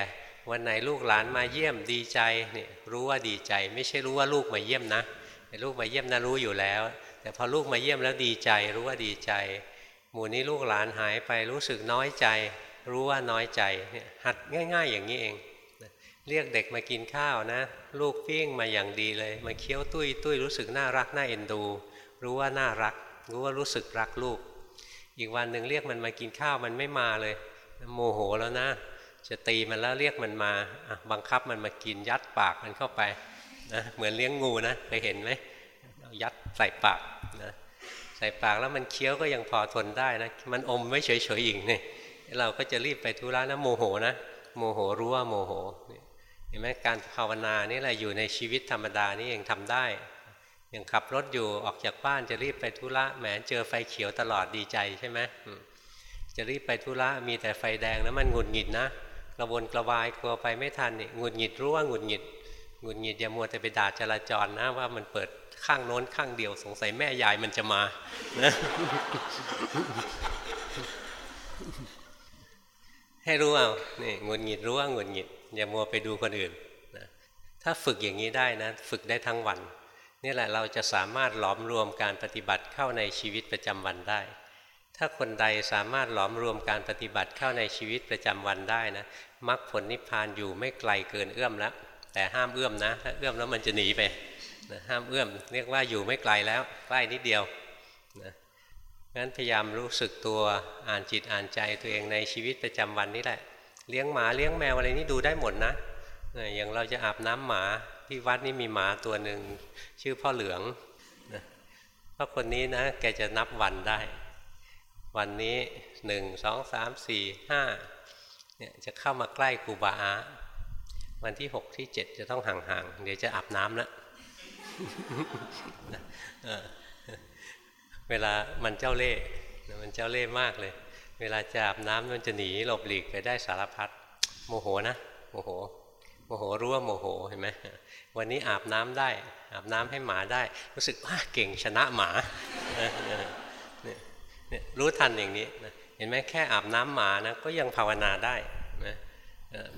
วันไหนลูกหลานมาเยี่ยมดีใจเนี่ยรู้ว่าดีใจ ไม่ใช่รู้ว่าลูกมาเยี่ยมนะลูกมาเยี่ยมนะรู้อยู่แล้ว แต่พอลูกมาเยี่ยมแล้วดีใจ รู้ว่าดีใจ หมู่นี้ลูกหลานหายไปรู้สึกน้อยใจ รู้ว่าน้อยใจเนี่ยหัดง่าย ๆ อย่างนี้เอง เรียกเด็กมากินข้าวนะ ลูกปิ้งมาอย่างดีเลย มาเคี้ยวตุ้ยตุ้ยรู้สึกน่ารักน่าเอ็นดู รู้ว่าน่ารัก รู้ว่ารู้สึกรักลูก อีกวันหนึ่งเรียกมันมากินข้าวมันไม่มาเลย โมโหแล้วนะจะตีมันแล้วเรียกมันมาบังคับมันมากินยัดปากมันเข้าไปนะเหมือนเลี้ยงงูนะเคยเห็นไหมยัดใส่ปากนะใส่ปากแล้วมันเคี้ยวก็ยังพอทนได้นะมันอมไว้เฉยๆอีกเนี่ยเราก็จะรีบไปทุระนะโมโหนะโมโหรู้ว่าโมโหเห็นไหมการภาวนานี่แหละอยู่ในชีวิตธรรมดานี่เองทำได้อย่างขับรถอยู่ออกจากบ้านจะรีบไปธุระแหมเจอไฟเขียวตลอดดีใจใช่ไหมจะรีบไปธุระมีแต่ไฟแดงแล้วมันหงุดหงิดนะกระวนกระวายกลัวไปไม่ทันนี่หงุดหงิดรู้ว่าหงุดหงิดหงุดหงิดอย่ามัวแต่ไปด่าจราจรนะว่ามันเปิดข้างโน้นข้างเดียวสงสัยแม่ยายมันจะมานะให้รู้เอานี่หงุดหงิดรู้ว่าหงุดหงิด อย่ามัวไปดูคนอื่นนะถ้าฝึกอย่างนี้ได้นะ ฝึกได้ทั้งวันนี่แหละเราจะสามารถหลอมรวมการปฏิบัติเข้าในชีวิตประจำวันได้ ถ้าคนใดสามารถหลอมรวมการปฏิบัติเข้าในชีวิตประจำวันได้นะมรรคผลนิพพานอยู่ไม่ไกลเกินเอื้อมแล้วแต่ห้ามเอื้อมนะถ้าเอื้อมแล้วมันจะหนีไปนะห้ามเอื้อมเรียกว่าอยู่ไม่ไกลแล้วใกล้นิดเดียวนะงั้นพยายามรู้สึกตัวอ่านจิตอ่านใจตัวเองในชีวิตประจำวันนี่แหละ เลี้ยงหมาเลี้ยงแมวอะไรนี่ดูได้หมดนะอย่างเราจะอาบน้ำหมาที่วัดนี่มีหมาตัวหนึ่งชื่อพ่อเหลืองนะพ่อคนนี้นะแกจะนับวันได้ วันนี้หนึ่งสองสามสี่ห้าเนี่ยจะเข้ามาใกล้ครูบาอาวันที่หกที่เจ็ดจะต้องห่างๆ เดี๋ยวจะอาบน้ำแล้วเวลามันเจ้าเล่ห์มันเจ้าเล่ห์มากเลย เวลาจะอาบน้ำมันจะหนีหลบหลีกไปได้สารพัดโมโหนะโมโหโมโหรู้ว่าโมโหเห็นไหมวันนี้อาบน้ำได้ อาบน้ำให้หมาได้ รู้สึกว่าเก่งชนะหมาเนี่ยรู้ทันอย่างนี้นะเห็นไหมแค่อาบน้ำหมานะก็ยังภาวนาได้นะ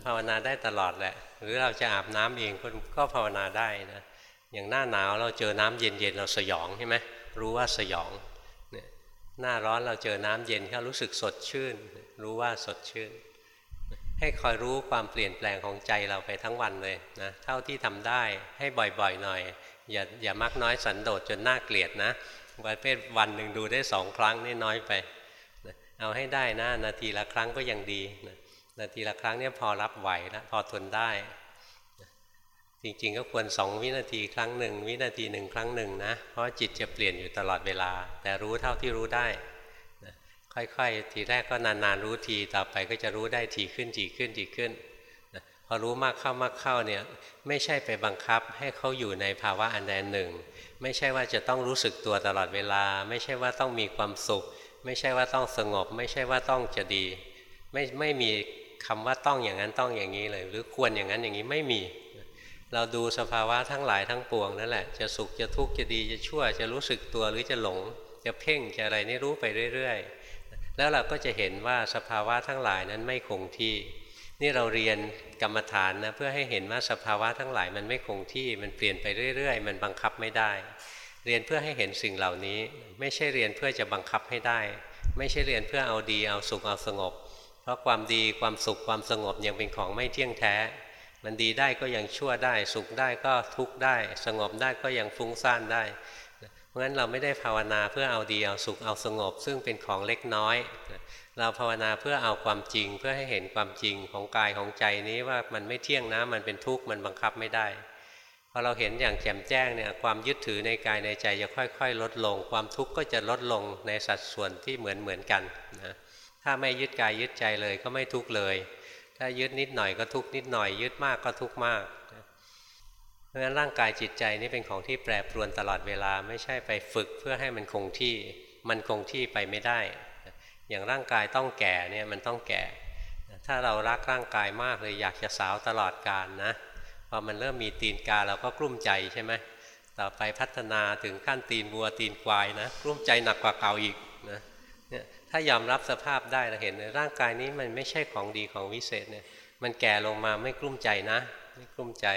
ภาวนาได้ตลอดแหละ หรือเราจะอาบน้ำเองก็ภาวนาได้นะอย่างหน้าหนาวเราเจอน้ำเย็นๆเราสยองใช่ไหมรู้ว่าสยอง หน้าร้อนเราเจอน้ำเย็นเขารู้สึกสดชื่น รู้ว่าสดชื่น ให้คอยรู้ความเปลี่ยนแปลงของใจเราไปทั้งวันเลยนะเท่าที่ทำได้ให้บ่อยๆหน่อย อย่าอย่ามักน้อยสันโดษจนน่าเกลียดนะประเภทวันหนึ่งดูได้สองครั้งนี่น้อยไปนะเอาให้ได้นะนาทีละครั้งก็ยังดีนะนาทีละครั้งเนี่ยพอรับไหวแล้วพอทนได้ จริงๆ ก็ควรสองวินาทีครั้งหนึ่งวินาทีหนึ่งครั้งหนึ่งนะ เพราะจิตจะเปลี่ยนอยู่ตลอดเวลา แต่รู้เท่าที่รู้ได้นะค่อยๆ ทีแรกก็นานๆรู้ทีต่อไปก็จะรู้ได้ทีขึ้นทีขึ้นทีขึ้นนะพอรู้มากเข้ามากเข้าเนี่ยไม่ใช่ไปบังคับให้เขาอยู่ในภาวะอันใดหนึ่ง ไม่ใช่ว่าจะต้องรู้สึกตัวตลอดเวลา ไม่ใช่ว่าต้องมีความสุข ไม่ใช่ว่าต้องสงบ ไม่ใช่ว่าต้องจะดี ไม่ไม่มีคำว่าต้องอย่างนั้นต้องอย่างนี้เลย หรือควรอย่างนั้นอย่างนี้ไม่มี เราดูสภาวะทั้งหลายทั้งปวงนั่นแหละจะสุขจะทุกข์จะดีจะชั่ว จะรู้สึกตัวหรือจะหลง จะเพ่งจะอะไรนี่รู้ไปเรื่อยๆ แล้วเราก็จะเห็นว่าสภาวะทั้งหลายนั้นไม่คงที่ นี่เราเรียนกรรมฐานนะเพื่อให้เห็นว่าสภาวะทั้งหลายมันไม่คงที่มันเปลี่ยนไปเรื่อย ๆ มันบังคับไม่ได้ เรียนเพื่อให้เห็นสิ่งเหล่านี้ ไม่ใช่เรียนเพื่อจะบังคับให้ได้ ไม่ใช่เรียนเพื่อเอาดีเอาสุขเอาสงบ เพราะความดีความสุขความสงบยังเป็นของไม่เที่ยงแท้ มันดีได้ก็ยังชั่วได้ สุขได้ก็ทุกข์ได้ สงบได้ก็ยังฟุ้งซ่านได้ เพราะฉะนั้นเราไม่ได้ภาวนาเพื่อเอาดีเอาสุขเอาสงบ ซึ่งเป็นของเล็กน้อย เราภาวนาเพื่อเอาความจริงเพื่อให้เห็นความจริงของกายของใจนี้ว่ามันไม่เที่ยงนะมันเป็นทุกข์มันบังคับไม่ได้พอเราเห็นอย่างแจ่มแจ้งเนี่ยความยึดถือในกายในใจจะค่อย ๆ ลดลง ความทุกข์ก็จะลดลงในสัดส่วนที่เหมือนเหมือนกันนะถ้าไม่ยึดกายยึดใจเลยก็ไม่ทุกข์เลย ถ้ายึดนิดหน่อยก็ทุกนิดหน่อย ยึดมากก็ทุกมาก เพราะฉะนั้นร่างกายจิตใจนี่เป็นของที่แปรปรวนตลอดเวลาไม่ใช่ไปฝึกเพื่อให้มันคงที่ มันคงที่ไปไม่ได้ อย่างร่างกายต้องแก่เนี่ยมันต้องแก่ ถ้าเรารักร่างกายมากเลยอยากจะสาวตลอดกาลนะพอมันเริ่มมีตีนกาเราก็กลุ้มใจใช่ไหมต่อไปพัฒนาถึงขั้นตีนวัวตีนควายนะกลุ้มใจหนักกว่าเก่าอีกนะ ถ้ายอมรับสภาพได้เราเห็นร่างกายนี้มันไม่ใช่ของดีของวิเศษเนี่ย มันแก่ลงมาไม่กลุ้มใจนะ ไม่กลุ้มใจ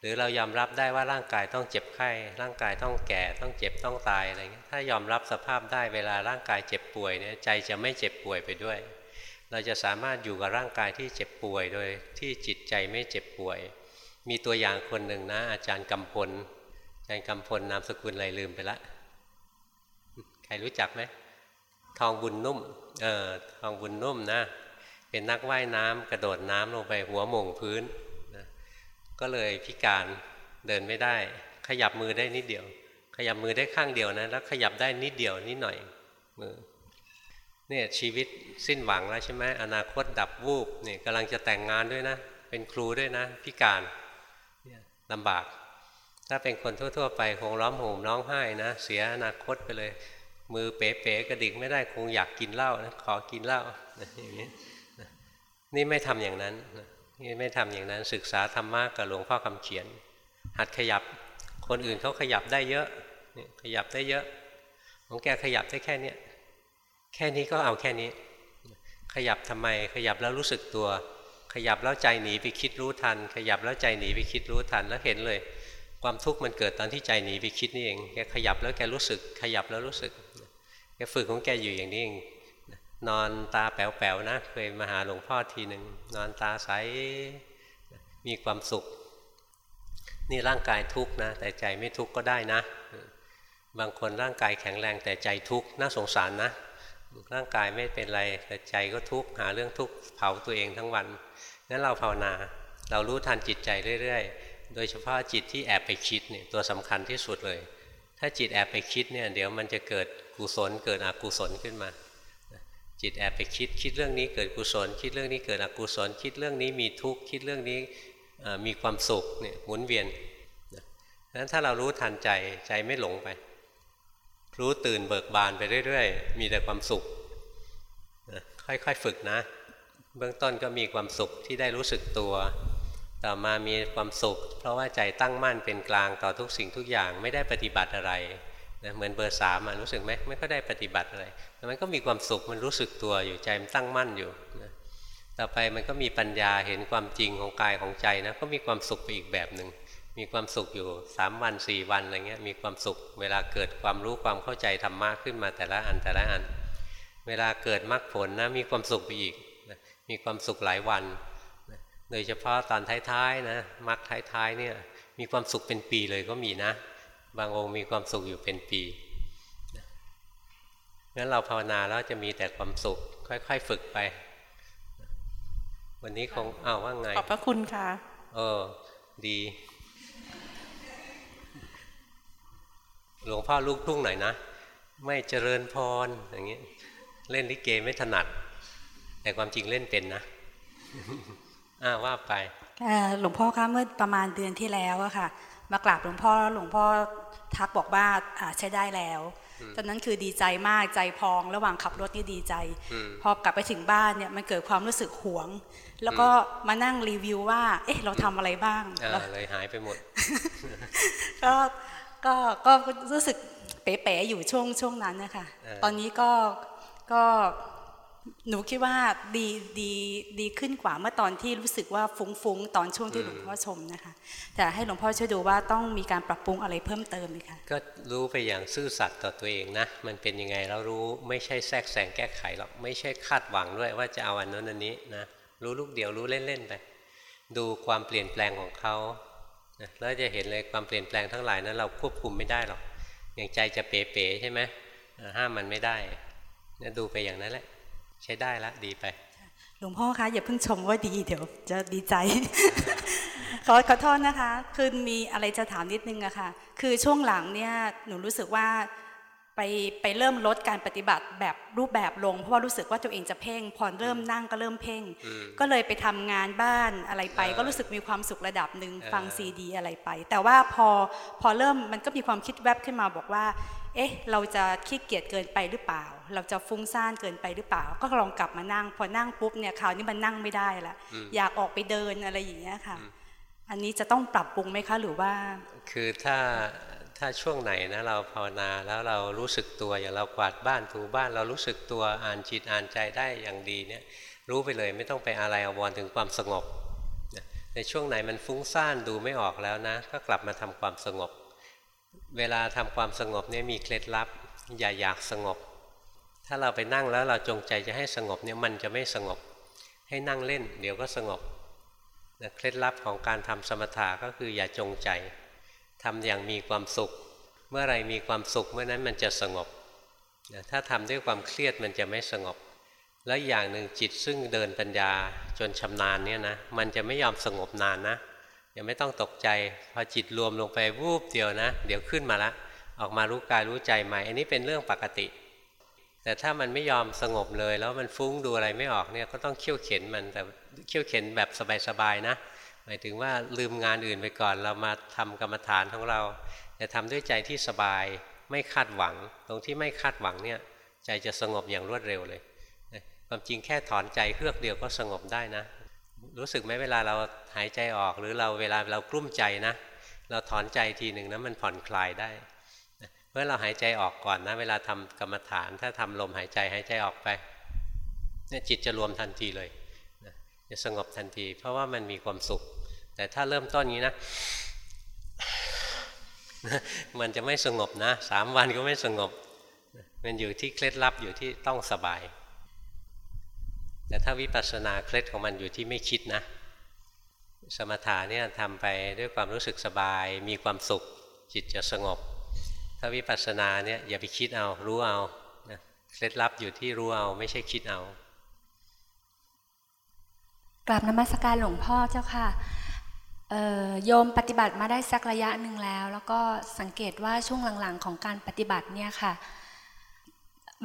หรือเรายอมรับได้ว่าร่างกายต้องเจ็บไข้ ร่างกายต้องแก่ต้องเจ็บต้องตายอะไรเงี้ยถ้ายอมรับสภาพได้เวลาร่างกายเจ็บป่วยเนี่ยใจจะไม่เจ็บป่วยไปด้วย เราจะสามารถอยู่กับร่างกายที่เจ็บป่วยโดยที่จิตใจไม่เจ็บป่วย มีตัวอย่างคนหนึ่งนะ อาจารย์กำพลอาจารย์กำพลนามสกุลอะไรลืมไปละใครรู้จักไหม ทองบุญนุ่ม เออทองบุญนุ่มนะ เป็นนักว่ายน้ำกระโดดน้ำลงไปหัวหม่งพื้นนะก็เลยพิการเดินไม่ได้ ขยับมือได้นิดเดียว ขยับมือได้ข้างเดียวนะแล้วขยับได้นิดเดียวนิดหน่อยมือเนี่ยชีวิตสิ้นหวังแล้วใช่ไหมอนาคตดับวูบเนี่ยกำลังจะแต่งงานด้วยนะ เป็นครูด้วยนะ พิการลำบาก ถ้าเป็นคนทั่ว ๆ ไปคงร้องห่มร้องไห้นะ เสียอนาคตไปเลย มือเป๋ๆกระดิกไม่ได้คงอยากกินเหล้านะขอกินเหล้าอย่างนี้นี่ไม่ทำอย่างนั้นนี่ไม่ทำอย่างนั้นศึกษาธรรมะกับหลวงพ่อคำเขียน หัดขยับคนอื่นเขาขยับได้เยอะขยับได้เยอะของแกขยับได้แค่นี้แค่นี้ก็เอาแค่นี้ ขยับทำไม ขยับแล้วรู้สึกตัว ขยับแล้วใจหนีไปคิดรู้ทัน ขยับแล้วใจหนีไปคิดรู้ทันแล้วเห็นเลย ความทุกข์มันเกิดตอนที่ใจหนีไปคิดนี่เองแกขยับแล้วแกรู้สึก ขยับแล้วรู้สึกแกฝึกของแกอยู่อย่างนี้เองนอนตาแป๋วๆนะเคยมาหาหลวงพ่อทีหนึ่งนอนตาใสมีความสุข นี่ร่างกายทุกข์นะ แต่ใจไม่ทุกข์ก็ได้นะ บางคนร่างกายแข็งแรงแต่ใจทุกข์น่าสงสารนะ ร่างกายไม่เป็นไรแต่ใจก็ทุกข์หาเรื่องทุกข์เผาตัวเองทั้งวันงั้นเราภาวนา เรารู้ทันจิตใจเรื่อยๆ โดยเฉพาะจิตที่แอบไปคิดเนี่ยตัวสำคัญที่สุดเลย ถ้าจิตแอบไปคิดเนี่ยเดี๋ยวมันจะเกิดกุศลเกิดอกุศลขึ้นมา จิตแอบไปคิดคิดเรื่องนี้เกิดกุศล คิดเรื่องนี้เกิดอกุศล คิดเรื่องนี้มีทุกข์คิดเรื่องนี้มีความสุขเนี่ยหมุนเวียนดังนั้นถ้าเรารู้ทันใจใจไม่หลงไป รู้ตื่นเบิกบานไปเรื่อยๆ มีแต่ความสุขค่อยๆฝึกนะ เบื้องต้นก็มีความสุขที่ได้รู้สึกตัว ต่อมามีความสุข เพราะว่าใจตั้งมั่นเป็นกลางต่อทุกสิ่งทุกอย่างไม่ได้ปฏิบัติอะไรนะเหมือนเบอร์สามรู้สึกไหมไม่ก็ได้ปฏิบัติอะไรแต่มันก็มีความสุขมันรู้สึกตัวอยู่ใจมันตั้งมั่นอยู่นะต่อไปมันก็มีปัญญาเห็นความจริงของกายของใจนะก็มีความสุขไปอีกแบบหนึ่งมีความสุขอยู่สามวันสี่วันอะไรเงี้ยมีความสุข เวลาเกิดความรู้ความเข้าใจธรรมะขึ้นมาแต่ละอันแต่ละอัน เวลาเกิดมรรคผลนะมีความสุขไปอีกนะมีความสุขหลายวัน โดยเฉพาะตอนท้ายๆนะมรรคท้ายๆเนี่ยมีความสุขเป็นปีเลยก็มีนะ บางองค์มีความสุขอยู่เป็นปีงั้นเราภาวนาแล้วจะมีแต่ความสุข ค่อยๆ ฝึกไป วันนี้คงอ้าวว่าไง ขอบพระคุณค่ะ เออ ดี หลวงพ่อลูกทุ่งหน่อยนะ ไม่เจริญพรอย่างเงี้ย เล่นลิเกไม่ถนัด แต่ความจริงเล่นเป็นนะ อ้าว่าไปหลวงพ่อคะเมื่อประมาณเดือนที่แล้วอะค่ะ มากราบหลวงพ่อหลวงพ่อทักบอกว่าใช้ได้แล้วตอนนั้นคือดีใจมากใจพอง ระหว่างขับรถนี่ดีใจ พอกลับไปถึงบ้านเนี่ยมันเกิดความรู้สึกหวง แล้วก็มานั่งรีวิวว่า เอ๊ะเราทำอะไรบ้างเลยหายไปหมด ก็ก็ก็รู้สึกเป๋ๆอยู่ช่วงช่วงนั้นนะคะตอนนี้ก็ก็ หนูคิดว่าดีดีดีขึ้นกว่าเมื่อตอนที่รู้สึกว่าฟุ้งๆ ตอนช่วงที่หลวงพ่อชมนะคะ แต่ให้หลวงพ่อช่วยดูว่าต้องมีการปรับปรุงอะไรเพิ่มเติมไหมคะก็รู้ไปอย่างซื่อสัตย์ต่อตัวเองนะ มันเป็นยังไงแล้วรู้ไม่ใช่แทรกแซงแก้ไขหรอกไม่ใช่คาดหวังด้วยว่าจะเอาอันนั้นอันนี้นะรู้ลูกเดียวรู้เล่นๆไปดูความเปลี่ยนแปลงของเขาแล้วจะเห็นเลยความเปลี่ยนแปลงทั้งหลายนั้นเราควบคุมไม่ได้หรอกอย่างใจจะเป๋ๆใช่ไหมห้ามมันไม่ได้นี่ยดูไปอย่างนั้นแหละ ใช้ได้ละดีไป หลวงพ่อคะอย่าเพิ่งชมว่าดีเดี๋ยวจะดีใจ ขอขอโทษนะคะ คือมีอะไรจะถามนิดนึงอะค่ะ คือช่วงหลังเนี่ยหนูรู้สึกว่าไปไปเริ่มลดการปฏิบัติแบบรูปแบบลง เพราะว่ารู้สึกว่าตัวเองจะเพ่ง พอเริ่มนั่งก็เริ่มเพ่ง ก็เลยไปทำงานบ้านอะไรไป ก็รู้สึกมีความสุขระดับหนึ่งฟังซีดีอะไรไป แต่ว่าพอพอเริ่มมันก็มีความคิดแวบขึ้นมาบอกว่า เอ๊ะ เราจะขี้เกียจเกินไปหรือเปล่า เราจะฟุ้งซ่านเกินไปหรือเปล่า ก็ลองกลับมานั่ง พอนั่งปุ๊บเนี่ยคราวนี้มันนั่งไม่ได้ละอยากออกไปเดินอะไรอย่างเงี้ยค่ะ อันนี้จะต้องปรับปรุงไหมคะหรือว่า คือถ้าถ้าช่วงไหนนะเราภาวนาแล้วเรารู้สึกตัวอย่างเรากวาดบ้านถูบ้าน เรารู้สึกตัวอ่านจิตอ่านใจได้อย่างดีเนี่ยรู้ไปเลยไม่ต้องไปอะไรอาวรถึงความสงบในช่วงไหนมันฟุ้งซ่านดูไม่ออกแล้วนะ ก็กลับมาทำความสงบ เวลาทำความสงบเนี่ยมีเคล็ดลับ อย่าอยากสงบ ถ้าเราไปนั่งแล้วเราจงใจจะให้สงบเนี่ยมันจะไม่สงบ ให้นั่งเล่น เดี๋ยวก็สงบเคล็ดลับของการทำสมถะก็คืออย่าจงใจทำอย่างมีความสุข เมื่อไรมีความสุขเมื่อนั้นมันจะสงบถ้าทำด้วยความเครียดมันจะไม่สงบ แล้วอย่างหนึ่งจิตซึ่งเดินปัญญาจนชำนาญเนี่ยนะมันจะไม่ยอมสงบนานนะ ยังไม่ต้องตกใจ พอจิตรวมลงไปวูบเดียวนะ เดี๋ยวขึ้นมาละ ออกมารู้กายรู้ใจใหม่ อันนี้เป็นเรื่องปกติ แต่ถ้ามันไม่ยอมสงบเลย แล้วมันฟุ้งดูอะไรไม่ออกเนี่ยก็ต้องเขี่ยวเข็นมันแต่เขี่ยวเข็นแบบสบายๆนะ หมายถึงว่าลืมงานอื่นไปก่อน เรามาทำกรรมฐานของเราจะทำด้วยใจที่สบายไม่คาดหวัง ตรงที่ไม่คาดหวังเนี่ยใจจะสงบอย่างรวดเร็วเลยความจริงแค่ถอนใจเฮือกเดียวก็สงบได้นะ รู้สึกไหมเวลาเราหายใจออก หรือเราเวลาเรากลุ้มใจนะเราถอนใจทีหนึ่งนะมันผ่อนคลายได้เมื่อเราหายใจออกก่อนนะ เวลาทำกรรมฐาน ถ้าทำลมหายใจหายใจออกไปเนี่ยจิตจะรวมทันทีเลยจะสงบทันที เพราะว่ามันมีความสุข แต่ถ้าเริ่มต้นนี้นะมันจะไม่สงบนะสามวันก็ไม่สงบ มันอยู่ที่เคล็ดลับอยู่ที่ต้องสบาย แต่ถ้าวิปัสสนาเคล็ดของมันอยู่ที่ไม่คิดนะ สมถะเนี่ยทำไปด้วยความรู้สึกสบาย มีความสุข จิตจะสงบ ถ้าวิปัสสนาเนี่ยอย่าไปคิดเอา รู้เอาเคล็ดลับอยู่ที่รู้เอาไม่ใช่คิดเอากลับนมัสการหลวงพ่อเจ้าค่ะโยมปฏิบัติมาได้สักระยะหนึ่งแล้ว แล้วก็สังเกตว่าช่วงหลังๆ ของการปฏิบัติเนี่ยค่ะ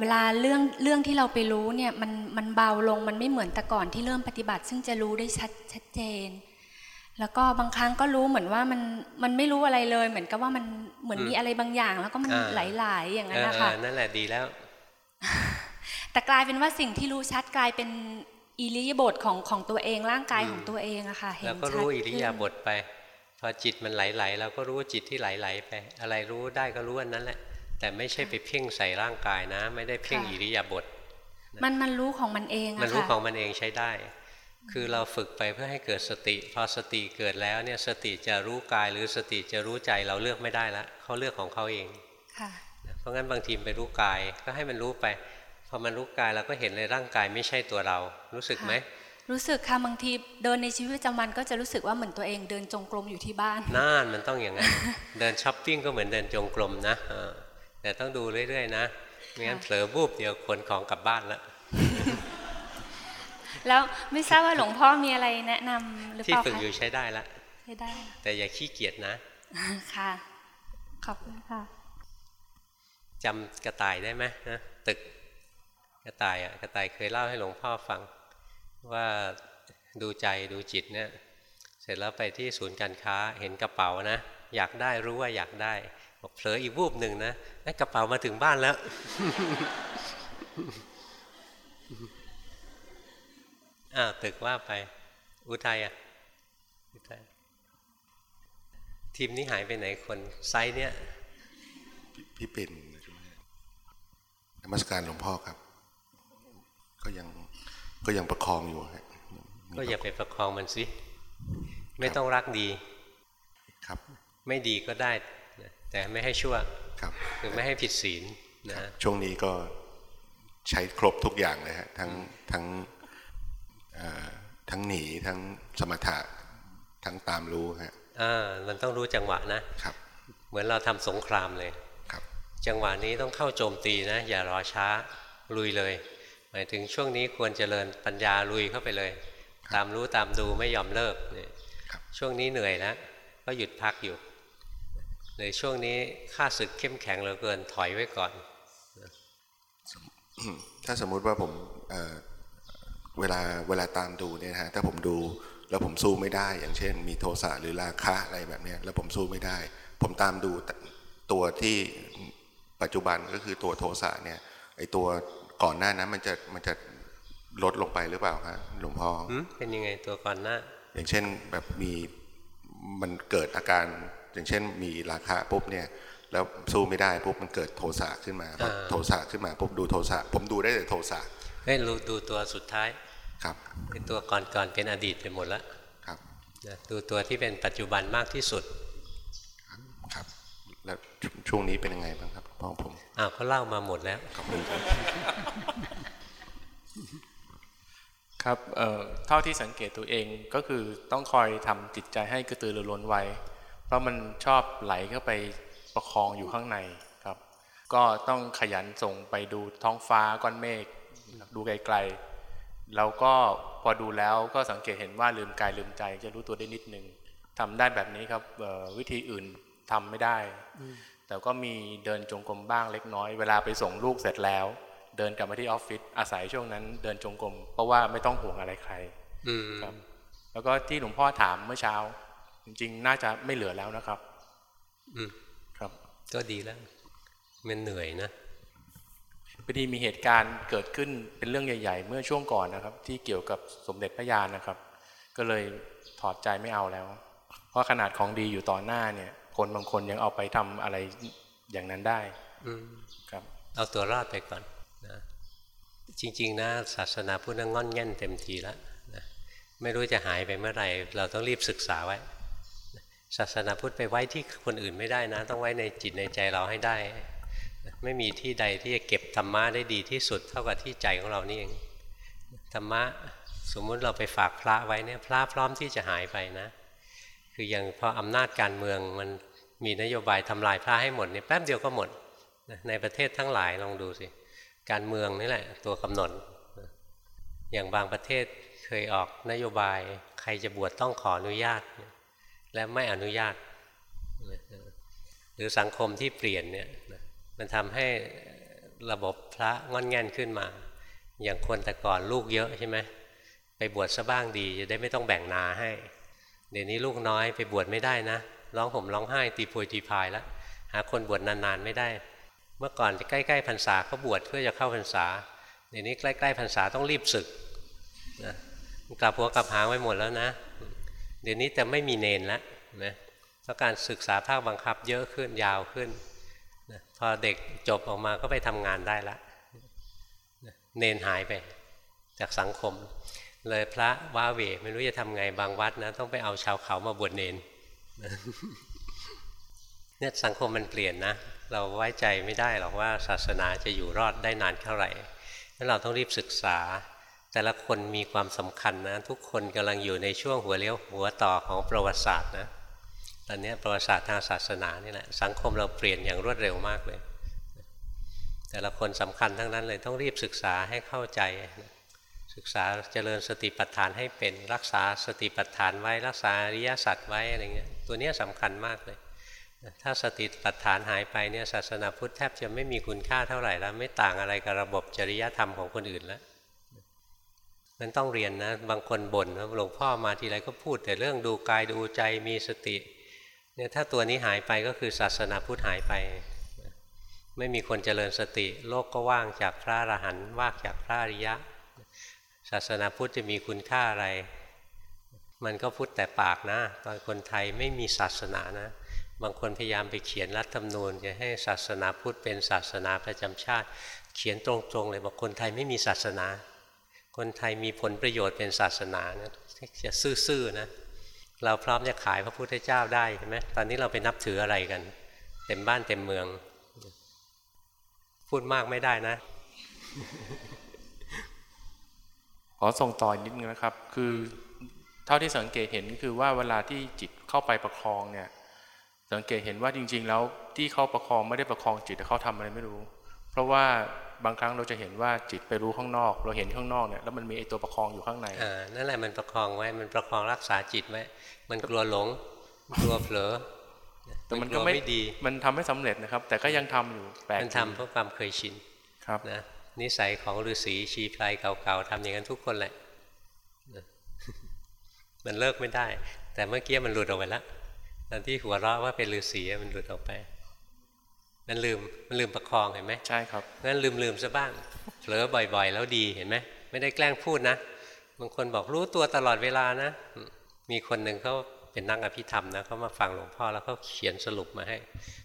เวลาเรื่องเรื่องที่เราไปรู้เนี่ยมันมันเบาลงมันไม่เหมือนแต่ก่อนที่เริ่มปฏิบัติ ซึ่งจะรู้ได้ชัดชัดเจน แล้วก็บางครั้งก็รู้เหมือนว่ามันมันไม่รู้อะไรเลย เหมือนกับว่ามันเหมือนมีอะไรบางอย่าง แล้วก็มันไหลๆอย่างนั้นนะคะนั่นแหละดีแล้วแแต่กลายเป็นว่าสิ่งที่รู้ชัดกลายเป็นอิริยาบถของของตัวเองร่างกายของตัวเองอะค่ะเห็นชัดแล้วก็รู้อิริยาบถไปพอจิตมันไหลๆเราก็รู้จิตที่ไหลๆไป อะไรรู้ได้ก็รู้อันนั้นแหละ แต่ไม่ใช่ไปเพ่งใส่ร่างกายนะ ไม่ได้เพ่งอิริยาบถมันมันรู้ของมันเองมันรู้ของมันเองใช้ได้ คือเราฝึกไปเพื่อให้เกิดสติ พอสติเกิดแล้วเนี่ยสติจะรู้กายหรือสติจะรู้ใจเราเลือกไม่ได้ละเขาเลือกของเขาเองเพราะงั้นบางทีไปรู้กายก็ให้มันรู้ไปพอมันรู้กายเราก็เห็นเลยร่างกายไม่ใช่ตัวเรา รู้สึกไหมรู้สึกค่ะบางทีเดินในชีวิตประจำวันก็จะรู้สึกว่าเหมือนตัวเองเดินจงกรมอยู่ที่บ้านน่านมันต้องอย่างนั้นเดินช้อปปิ้งก็เหมือนเดินจงกรมนะ แต่ต้องดูเรื่อยๆนะไม่งั้นเผลอบูบเดียวคนของกลับบ้านแล้วแล้วไม่ทราบว่าหลวงพ่อมีอะไรแนะนำหรือเปล่าที่ฝึกอยู่ใช้ได้ละใช้ได้ แต่อย่าขี้เกียจนะค่ะ ขอบคุณค่ะจำกระต่ายได้ไหมนะตึกกระต่ายอะกระต่ายเคยเล่าให้หลวงพ่อฟัง ว่าดูใจดูจิตเนี่ย เสร็จแล้วไปที่ศูนย์การค้าเห็นกระเป๋านะ อยากได้รู้ว่าอยากได้ บอกเผลออีกวูบหนึ่งนะกระเป๋ามาถึงบ้านแล้ว อ้าวตึกว่าไป อุทัยอะอุทัยทีมนี้หายไปไหนคนไซส์เนี้ยพี่เป็นนมัสการหลวงพ่อครับ ก็ยังก็ยังประคองอยู่ก็อย่าไปประคองมันสิ ไม่ต้องรักดี ครับ ไม่ดีก็ได้ แต่ไม่ให้ชั่วครับคือไม่ให้ผิดศีลนะช่วงนี้ก็ใช้ครบทุกอย่างเลยฮะทั้งทั้งทั้งหนีทั้งสมถะทั้งตามรู้ฮะอ่ามันต้องรู้จังหวะนะครับ เหมือนเราทำสงครามเลยครับ จังหวะนี้ต้องเข้าโจมตีนะ อย่ารอช้าลุยเลย หมายถึงช่วงนี้ควรเจริญปัญญาลุยเข้าไปเลย ตามรู้ตามดูไม่ยอมเลิกเนี่ยช่วงนี้เหนื่อยแล้วก็หยุดพักอยู่ ในช่วงนี้ค่าศึกเข้มแข็งเหลือเกินถอยไว้ก่อน ถ้าสมมุติว่าผมเวลาเวลาตามดูเนี่ยฮะถ้าผมดูแล้วผมสู้ไม่ได้ อย่างเช่น มีโทสะหรือราคะอะไรแบบนี้แล้วผมสู้ไม่ได้ ผมตามดูตัวที่ปัจจุบันก็คือตัวโทสะเนี่ยไอตัวก่อนหน้านั้นมันจะมันจะลดลงไปหรือเปล่าครับหลวงพ่อเป็นยังไงตัวก่อนหน้า อย่างเช่นแบบมีมันเกิดอาการ อย่างเช่นมีราคาปุ๊บเนี่ยแล้วสู้ไม่ได้ปุ๊บมันเกิดโทสะขึ้นมาโทสะขึ้นมาปุ๊บดูโทสะผมดูได้แต่โทสะเฮ้ยดูตัวสุดท้ายครับเป็นตัวก่อนๆเป็นอดีตไปหมดแล้วครับดูตัวที่เป็นปัจจุบันมากที่สุดครับแล้วช่วงนี้เป็นยังไงบ้างครับพ่อผมอ้าวเขาเล่ามาหมดแล้วขอบคุณครับครับเท่าที่สังเกตตัวเองก็คือต้องคอยทำจิตใจให้กระตือรือร้นไว้ เพราะมันชอบไหลเข้าไปประคองอยู่ข้างในครับ ก็ต้องขยันส่งไปดูท้องฟ้าก้อนเมฆดูไกลๆแล้วก็พอดูแล้วก็สังเกตเห็นว่าลืมกายลืมใจ จะรู้ตัวได้นิดนึงทำได้แบบนี้ครับวิธีอื่นทำไม่ได้ แต่ก็มีเดินจงกรมบ้างเล็กน้อย เวลาไปส่งลูกเสร็จแล้ว เดินกลับมาที่ออฟฟิศอาศัยช่วงนั้น เดินจงกรมเพราะว่าไม่ต้องห่วงอะไรใครครับ แล้วก็ที่หลวงพ่อถามเมื่อเช้า จริงๆ น่าจะไม่เหลือแล้วนะครับ อืครับ ก็ดีแล้ว มันเหนื่อยนะพอดีมีเหตุการณ์เกิดขึ้นเป็นเรื่องใหญ่ ๆ เมื่อช่วงก่อนนะครับ ที่เกี่ยวกับสมเด็จพระยานะครับ ก็เลยถอดใจไม่เอาแล้ว เพราะขนาดของดีอยู่ต่อหน้าเนี่ย คนบางคนยังเอาไปทำอะไรอย่างนั้นได้ อืครับ เอาตัวรอดไปก่อนนะจริง ๆ นะศาสนาพุทธงอนแง่นเต็มทีแล้วนะไม่รู้จะหายไปเมื่อไหร่ เราต้องรีบศึกษาไว้ ศาสนาพุทธไปไว้ที่คนอื่นไม่ได้นะ ต้องไว้ในจิตในใจเราให้ได้ ไม่มีที่ใดที่จะเก็บธรรมะได้ดีที่สุดเท่ากับที่ใจของเรานี่เองธรรมะสมมุติเราไปฝากพระไว้เนี่ยพระพร้อมที่จะหายไปนะ คืออย่างพออำนาจการเมืองมันมีนโยบายทำลายพระให้หมดเนี่ยแป๊บเดียวก็หมดในประเทศทั้งหลายลองดูสิการเมืองนี่แหละ ตัวกำหนด อย่างบางประเทศเคยออกนโยบาย ใครจะบวชต้องขออนุญาต และไม่อนุญาต หรือสังคมที่เปลี่ยนเนี่ยมันทำให้ระบบพระงอนแง่นขึ้นมา อย่างคนแต่ก่อนลูกเยอะใช่ไหมไปบวชซะบ้างดีจะได้ไม่ต้องแบ่งนาให้ เดี๋ยวนี้ลูกน้อยไปบวชไม่ได้นะร้องห่มร้องไห้ตีโพยตีพายแล้วหาคนบวชนานๆไม่ได้ เมื่อก่อนจะใกล้ๆพรรษาเขาบวชเพื่อจะเข้าพรรษาเดี๋ยวนี้ใกล้ๆพรรษาต้องรีบศึกนะกลับหัวกลับหางไว้หมดแล้วนะ เดี๋ยวนี้จะไม่มีเนนแล้วนะเพราะการศึกษาภาคบังคับเยอะขึ้นยาวขึ้นนะพอเด็กจบออกมาก็ไปทำงานได้ละเนนหายไปจากสังคม เลยพระว้าเวไม่รู้จะทำไงบางวัดนะต้องไปเอาชาวเขามาบวชเนนเนี่ยสังคมมันเปลี่ยนนะ เราไว้ใจไม่ได้หรอกว่าศาสนาจะอยู่รอดได้นานเท่าไหร่งั้นเราต้องรีบศึกษา แต่ละคนมีความสำคัญนะ ทุกคนกำลังอยู่ในช่วงหัวเลี้ยวหัวต่อของประวัติศาสตร์นะตอนนี้ประวัติศาสตร์ทางศาสนานี่แหละสังคมเราเปลี่ยนอย่างรวดเร็วมากเลย แต่ละคนสำคัญทั้งนั้นเลยต้องรีบศึกษาให้เข้าใจ ศึกษาเจริญสติปัฏฐานให้เป็นรักษาสติปัฏฐานไว้รักษาอริยสัจไว้อะไรเงี้ยตัวนี้สำคัญมากเลย ถ้าสติปัฏฐานหายไปเนี่ยศาสนาพุทธแทบจะไม่มีคุณค่าเท่าไหร่แล้วไม่ต่างอะไรกับระบบจริยธรรมของคนอื่นแล้ว มันต้องเรียนนะ บางคนบ่นนะหลวงพ่อมาทีไรก็พูด แต่เรื่องดูกายดูใจมีสติเนี่ยถ้าตัวนี้หายไปก็คือศาสนาพุทธหายไป ไม่มีคนเจริญสติ โลกก็ว่างจากพระอรหันต์ว่างจากพระอริยะ ศาสนาพุทธจะมีคุณค่าอะไร มันก็พูดแต่ปากนะตอนคนไทยไม่มีศาสนานะ บางคนพยายามไปเขียนรัฐธรรมนูญจะให้ศาสนาพุทธเป็นศาสนาประจำชาติ เขียนตรงๆเลยบอกคนไทยไม่มีศาสนา คนไทยมีผลประโยชน์เป็นศาสนานะจะซื่อๆนะเราพร้อมจะขายพระพุทธเจ้าได้ใช่ไหมตอนนี้เราไปนับถืออะไรกัน เต็มบ้านเต็มเมือง พูดมากไม่ได้นะ ขอส่งต่อนิดนึงนะครับ คือเท่าที่สังเกตเห็นคือว่าเวลาที่จิตเข้าไปประคองเนี่ย สังเกตเห็นว่าจริง ๆ แล้วที่เขาประคองไม่ได้ประคองจิตแต่เขาทำอะไรไม่รู้ เพราะว่า บางครั้งเราจะเห็นว่าจิตไปรู้ข้างนอก เราเห็นข้างนอกเนี่ยแล้วมันมีไอตัวประคองอยู่ข้างในอ่านั่นแหละมันประคองไว้มันประคองรักษาจิตไว้มันกลัวหลงกลัวเผลอแต่มันก็ไม่ดีมันทำให้สำเร็จนะครับ แต่ก็ยังทำอยู่แปลกมันทำเพราะความเคยชินครับนะนิสัยของฤาษีชีพลายเก่าๆทำอย่างนั้นทุกคนแหละมันเลิกไม่ได้ แต่เมื่อกี้มันหลุดออกไปแล้วตอนที่หัวเราะว่าเป็นฤาษีมันหลุดออกไป มันลืมมันลืมประคองเห็นไหมใช่ครับงั้นลืมลืมซะบ้างเผลอบ่อยๆ แล้วดีเห็นไหมไม่ได้แกล้งพูดนะบางคนบอกรู้ตัวตลอดเวลานะ มีคนหนึ่งเขาเป็นนักอภิธรรมนะเขามาฟังหลวงพ่อแล้วเขาเขียนสรุปมาให้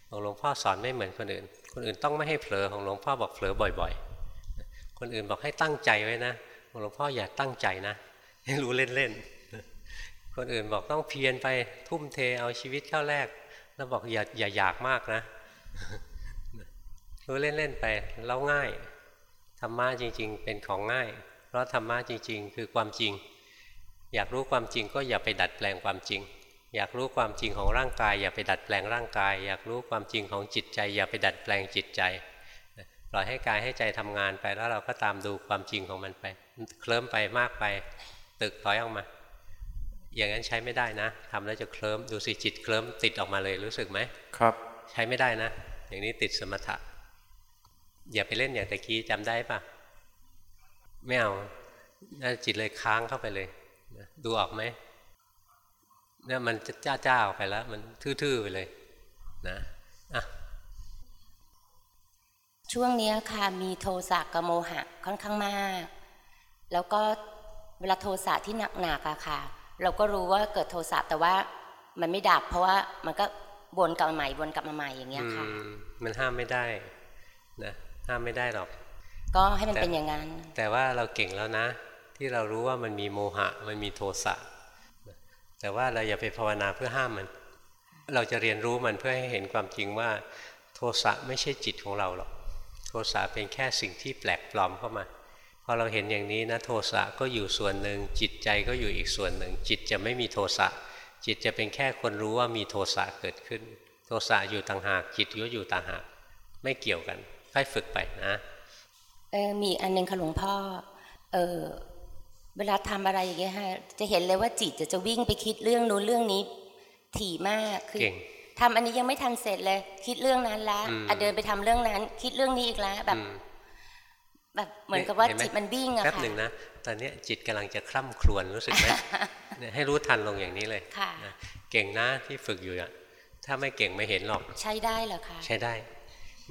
บอกหลวงพ่อสอนไม่เหมือนคนอื่น คนอื่นต้องไม่ให้เผลอของหลวงพ่อบอกเผลอบ่อย ๆ คนอื่นบอกให้ตั้งใจไว้นะหลวงพ่ออย่าตั้งใจนะให้รู้เล่นๆคนอื่นบอกต้องเพียรไปทุ่มเทเอาชีวิตเข้าแรก แล้วบอกอย่าอย่าอยากมากนะ รู้เล่นๆไปแล้วง่ายธรรมะจริง ๆ เป็นของง่าย เพราะธรรมะจริง ๆ คือความจริง อยากรู้ความจริงก็อย่าไปดัดแปลงความจริง อยากรู้ความจริงของร่างกาย อย่าไปดัดแปลงร่างกาย อยากรู้ความจริงของจิตใจ อย่าไปดัดแปลงจิตใจปล่อยให้กายให้ใจทำงานไปแล้วเราก็ตามดูความจริงของมันไปเคลิ้มไปมากไป ตึกถอยออกมา อย่างนั้นใช้ไม่ได้นะทำแล้วจะเคลิ้มดูสิจิตเคลิ้มติดออกมาเลยรู้สึกไหมครับ ใช้ไม่ได้นะ อย่างนี้ติดสมถะ อย่าไปเล่นอย่างตะกี้จำได้ปะไม่เอาน่าจิตเลยค้างเข้าไปเลยดูออกไหมเนี่ยมันจะจ้าจ้าออกไปแล้ว มันทื่อๆไปเลย นะอะช่วงนี้ค่ะมีโทสะกับโมหะค่อนข้างมาก แล้วก็เวลาโทสะที่หนักๆอะค่ะ เราก็รู้ว่าเกิดโทสะแต่ว่ามันไม่ดับ เพราะว่ามันก็วนกลับมาใหม่วนกลับมาใหม่อย่างเงี้ยค่ะ มันห้ามไม่ได้นะ ห้ามไม่ได้หรอก ก็ให้มันเป็นอย่างนั้น แต่ว่าเราเก่งแล้วนะ ที่เรารู้ว่ามันมีโมหะ มันมีโทสะ แต่ว่าเราอย่าไปภาวนาเพื่อห้ามมัน เราจะเรียนรู้มันเพื่อให้เห็นความจริงว่า โทสะไม่ใช่จิตของเราหรอก โทสะเป็นแค่สิ่งที่แปลกปลอมเข้ามาพอเราเห็นอย่างนี้นะโทสะก็อยู่ส่วนหนึ่ง จิตใจก็อยู่อีกส่วนหนึ่ง จิตจะไม่มีโทสะจิตจะเป็นแค่คนรู้ว่ามีโทสะเกิดขึ้น โทสะอยู่ต่างหาก จิตก็อยู่ต่างหาก ไม่เกี่ยวกัน ค่อยฝึกไปนะเออมีอันนึงค่ะหลวงพ่อเออเวลาทำอะไรอย่างเงี้ยฮะจะเห็นเลยว่าจิตจะจะวิ่งไปคิดเรื่องนู้นเรื่องนี้ ถี่มากคือเก่งทำอันนี้ยังไม่ทันเสร็จเลย คิดเรื่องนั้นละอืมอะเดินไปทำเรื่องนั้น คิดเรื่องนี้อีกแล้วแบบแบบเหมือนกับว่าห็ไหจิตมันวิ่งอะแป๊บค่ะหนึ่งนะตอนเนี้ยจิตกำลังจะคล่ำครวญรู้สึกไหมเนี่ยให้รู้ทันลงอย่างนี้เลยค่ะนะเก่งนะที่ฝึกอยู่อะถ้าไม่เก่งไม่เห็นหรอก ใช้ได้เหรอคะใช้ได้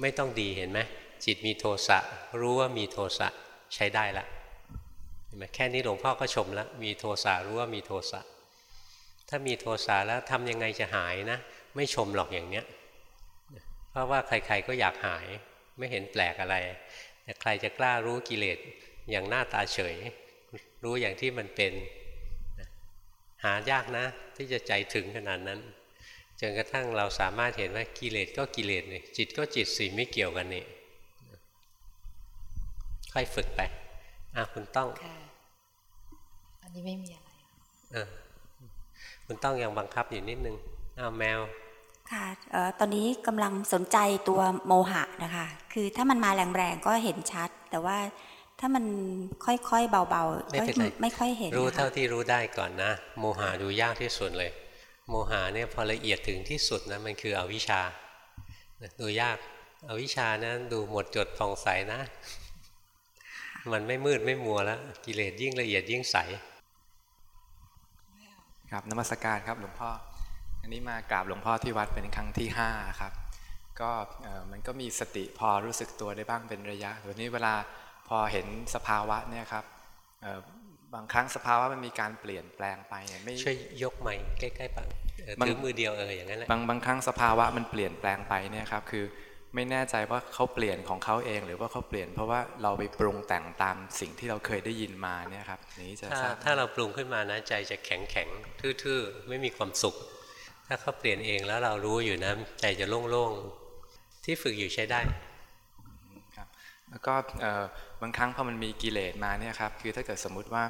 ไม่ต้องดีเห็นไหมจิตมีโทสะรู้ว่ามีโทสะใช้ได้ละเห็นไหมแค่นี้หลวงพ่อก็ชมแล้วมีโทสะรู้ว่ามีโทสะถ้ามีโทสะแล้วทำยังไงจะหายนะ ไม่ชมหรอกอย่างเนี้ยเพราะว่าใครๆก็อยากหายไม่เห็นแปลกอะไรแต่ใครจะกล้ารู้กิเลสอย่างหน้าตาเฉย รู้อย่างที่มันเป็นหายากนะ ที่จะใจถึงขนาดนั้น จนกระทั่งเราสามารถเห็นว่ากิเลสก็กิเลสเลยจิตก็จิตสิไม่เกี่ยวกันนี่ค่อยฝึกไปอะคุณต้องอันนี้ไม่มีอะไรเออคุณต้องยังบังคับอยู่นิดนึงอ้าวแมวค่ะตอนนี้กำลังสนใจตัวโมหะนะคะ คือถ้ามันมาแรงๆก็เห็นชัด แต่ว่าถ้ามันค่อยๆเบาๆก็ไม่ค่อยเห็น รู้เท่าที่รู้ได้ก่อนนะ โมหะดูยากที่สุดเลย โมหะเนี่ยพอละเอียดถึงที่สุดนะมันคืออวิชชาดูยากอวิชชานะดูหมดจดผ่องใสนะ มันไม่มืดไม่มัวแล้ว กิเลสยิ่งละเอียดยิ่งใส ครับนมัสการครับหลวงพ่อ อันนี้มากราบหลวงพ่อที่วัดเป็นครั้งที่ห้าครับก็มันก็มีสติพอรู้สึกตัวได้บ้างเป็นระยะตัวนี้เวลาพอเห็นสภาวะเนี่ยครับ บางครั้งสภาวะมันมีการเปลี่ยนแปลงไปเนี่ยไม่ช่วยยกใหม่ใกล้ๆปังถือมือเดียวเอออย่างนั้นแหละบางบางครั้งสภาวะมันเปลี่ยนแปลงไปเนี่ยครับคือไม่แน่ใจว่าเขาเปลี่ยนของเขาเอง หรือว่าเขาเปลี่ยนเพราะว่าเราไปปรุงแต่งตามสิ่งที่เราเคยได้ยินมาเนี่ยครับนี้จะถ้าถ้าเราปรุงขึ้นมานะใจจะแข็งแข็งทื่อๆ ไม่มีความสุข ถ้าเขาเปลี่ยนเองแล้วเรารู้อยู่นะใจจะโล่งๆ ที่ฝึกอยู่ใช้ได้ครับ แล้วก็บางครั้งพอมันมีกิเลสมาเนี่ยครับคือถ้าเกิดสมมุติว่า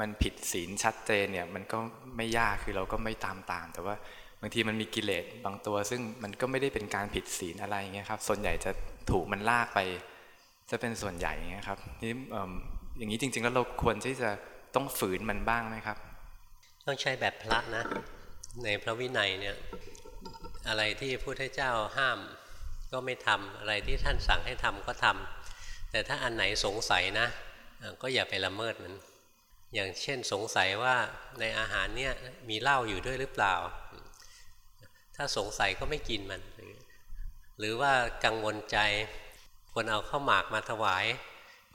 มันผิดศีลชัดเจนเนี่ยมันก็ไม่ยากคือเราก็ไม่ตามตาม แต่ว่าบางทีมันมีกิเลสบางตัว ซึ่งมันก็ไม่ได้เป็นการผิดศีลอะไรเงี้ยครับส่วนใหญ่จะถูกมันลากไปจะเป็นส่วนใหญ่เงี้ยครับนี่อย่างนี้จริง ๆ แล้วเราควรที่จะต้องฝืนมันบ้างไหมครับ ต้องใช้แบบพระนะ ในพระวินัยเนี่ยอะไรที่พระพุทธเจ้าห้ามก็ไม่ทำอะไรที่ท่านสั่งให้ทำก็ทำ แต่ถ้าอันไหนสงสัยนะ ก็อย่าไปละเมิดมัน อย่างเช่นสงสัยว่าในอาหารเนี่ยมีเหล้าอยู่ด้วยหรือเปล่า ถ้าสงสัยก็ไม่กินมัน หรือว่ากังวลใจคนเอาข้าวหมากมาถวาย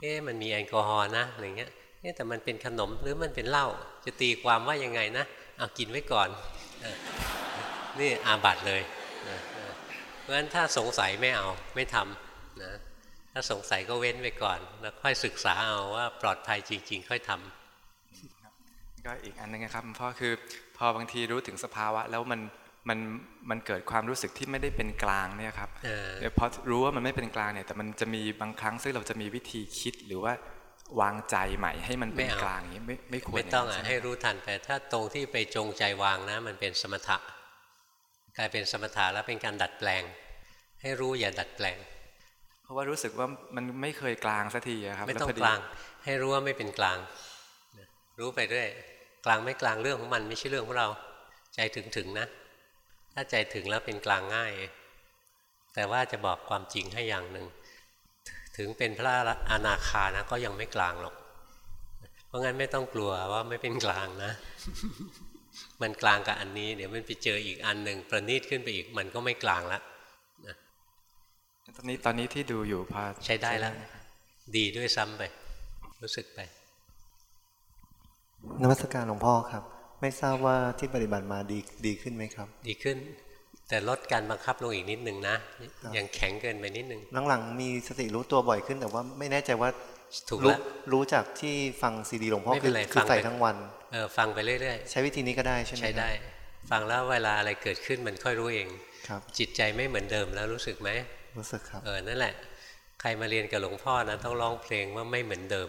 เอ๊ะมันมีแอลกอฮอล์นะอะไรเงี้ยเอ๊ะแต่มันเป็นขนมหรือมันเป็นเหล้าจะตีความว่ายังไงนะเอากินไว้ก่อน นี่อาบัตเลยเพราะฉะนั้นถ้าสงสัยไม่เอาไม่ทำนะ ถ้าสงสัยก็เว้นไว้ก่อน แล้วค่อยศึกษาเอาว่าปลอดภัยจริง ๆ ค่อยทำก็อีกอันนึงนะครับพ่อคือพอบางทีรู้ถึงสภาวะ แล้วมันมันมันเกิดความรู้สึกที่ไม่ได้เป็นกลางเนี่ยครับพอรู้ว่ามันไม่เป็นกลางเนี่ยแต่มันจะมีบางครั้งซึ่งเราจะมีวิธีคิดหรือว่าวางใจใหม่ให้มันเป็นกลางอย่างนี้ไม่ไม่ควรไม่ต้องอะให้รู้ทันไปถ้าตรงที่ไปจงใจวางนะ มันเป็นสมถะกลายเป็นสมถะแล้วเป็นการดัดแปลง ให้รู้อย่าดัดแปลง เพราะว่ารู้สึกว่ามันไม่เคยกลางสักทีครับไม่ต้องกลาง ให้รู้ว่าไม่เป็นกลาง รู้ไปด้วยกลางไม่กลางเรื่องของมันไม่ใช่เรื่องของเรา ใจถึงถึงนะ ถ้าใจถึงแล้วเป็นกลางง่าย แต่ว่าจะบอกความจริงให้อย่างหนึ่งถึงเป็นพระอนาคานะ ก็ยังไม่กลางหรอก เพราะงั้นไม่ต้องกลัวว่าไม่เป็นกลางนะ มันกลางกับอันนี้ เดี๋ยวมันไปเจออีกอันหนึ่งประณีตขึ้นไปอีกมันก็ไม่กลางละนะ ตอนนี้ตอนนี้ที่ดูอยู่พาใช้ได้แล้ว ดีด้วยซ้ำไป รู้สึกไปนวัตการหลวงพ่อครับ ไม่ทราบว่าที่ปฏิบัติมาดีดีขึ้นไหมครับ ดีขึ้น แต่ลดการบังคับลงอีกนิดนึงนะยังแข็งเกินไปนิดนึงหลังๆมีสติรู้ตัวบ่อยขึ้น แต่ว่าไม่แน่ใจว่าถูกแล้วรู้จากที่ฟังซีดีหลวงพ่อคือคือใส่ทั้งวันเออฟังไปเรื่อยๆ ใช้วิธีนี้ก็ได้ใช่ไหมใช้ได้ ฟังแล้วเวลาอะไรเกิดขึ้นมันค่อยรู้เองครับจิตใจไม่เหมือนเดิมแล้วรู้สึกไหม รู้สึกครับ เออ นั่นแหละ ใครมาเรียนกับหลวงพ่อนะต้องร้องเพลงว่าไม่เหมือนเดิม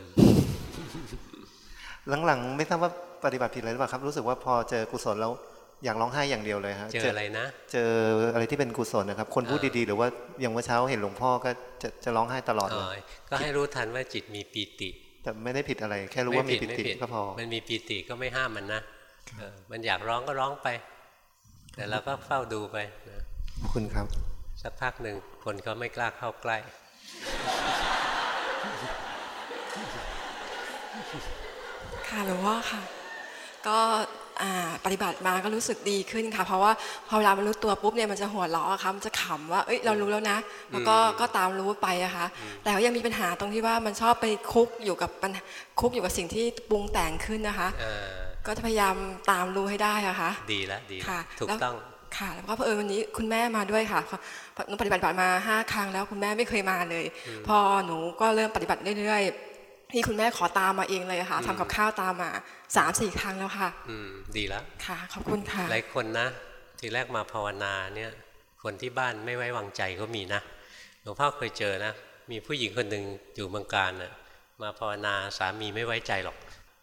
หลังๆ ไม่ทราบว่าปฏิบัติผิดอะไรหรือเปล่าครับ รู้สึกว่าพอเจอกุศลแล้วอยากร้องไห้อย่างเดียวเลยครับเจออะไรนะ เจออะไรที่เป็นกุศลนะครับ คนพูดดีๆ หรือว่าอย่างเมื่อเช้าเห็นหลวงพ่อก็จะจะร้องไห้ตลอดเลยก็ให้รู้ทันว่าจิตมีปีติ แต่ไม่ได้ผิดอะไร แค่รู้ว่ามีปีติก็พอ มันมีปีติก็ไม่ห้ามมันนะมันอยากร้องก็ร้องไป แต่เราก็เฝ้าดูไปนะขอบคุณครับ สักพักหนึ่งคนก็ไม่กล้าเข้าใกล้ ค่ะหลวงพ่อค่ะ ก็ปฏิบัติมาก็รู้สึกดีขึ้นค่ะ เพราะว่าพอเวลามันรู้ตัวปุ๊บเนี่ยมันจะหัวเราะค่ะมันจะขำว่าเอ้ยเรารู้แล้วนะ แล้วก็ก็ตามรู้ไปอะค่ะแต่ก็ยังมีปัญหาตรงที่ว่ามันชอบไปคุกอยู่กับปัญคุกอยู่กับสิ่งที่ปรุงแต่งขึ้นนะคะก็จะพยายามตามรู้ให้ได้อะค่ะ ดีแล้วดีค่ะ ถูกต้องค่ะ แล้วก็เผอิญวันนี้คุณแม่มาด้วยค่ะ หนูปฏิบัติมาห้าครั้งแล้วคุณแม่ไม่เคยมาเลย พอหนูก็เริ่มปฏิบัติเรื่อยๆที่คุณแม่ขอตามมาเองเลยค่ะทำกับข้าวตามมาสามสี่ครั้งแล้วค่ะอืมดีแล้วค่ะ ขอบคุณค่ะหลายคนนะ ทีแรกมาภาวนาเนี่ย คนที่บ้านไม่ไว้วางใจก็มีนะหลวงพ่อเคยเจอนะ มีผู้หญิงคนหนึ่งอยู่เมืองการนะมาภาวนาสามีไม่ไว้ใจหรอก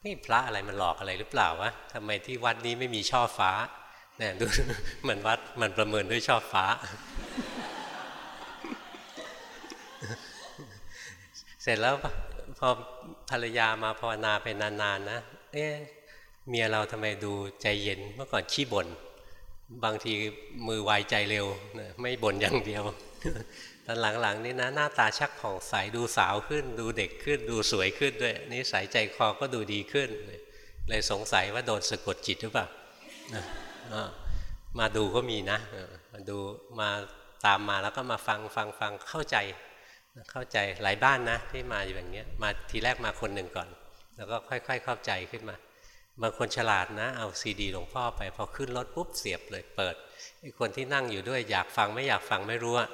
นี่พระอะไรมันหลอกอะไรหรือเปล่าวะทำไมที่วัดนี้ไม่มีช่อฟ้า เนี่ยดูเหมือนวัดมันประเมินด้วยช่อฟ้า เสร็จแล้วพอภรรยามาภาวนาไปนานๆนะเอ๊ะเมียเราทำไมดูใจเย็นเมื่อก่อนขี้บน่นบางทีมือไวใจเร็วไม่บ่นอย่างเดียวตอนหลังๆนี่นะหน้าตาชักผ่องใสดูสาวขึ้น ดูเด็กขึ้น ดูสวยขึ้นด้วยนิสัยใจคอก็ดูดีขึ้น เลยสงสัยว่าโดนสะกดจิตหรือเปล่า มาดูก็มีนะมาดูมาตามมาแล้วก็มาฟังฟังฟังเข้าใจ เข้าใจหลายบ้านนะที่มาอย่างเงี้ยมาทีแรกมาคนหนึ่งก่อน แล้วก็ค่อย ๆ เข้าใจขึ้นมาบางคนฉลาดนะ เอาซีดีหลวงพ่อไป พอขึ้นรถปุ๊บเสียบเลยเปิดไอ้คนที่นั่งอยู่ด้วยอยากฟังไม่อยากฟังไม่รู้อะ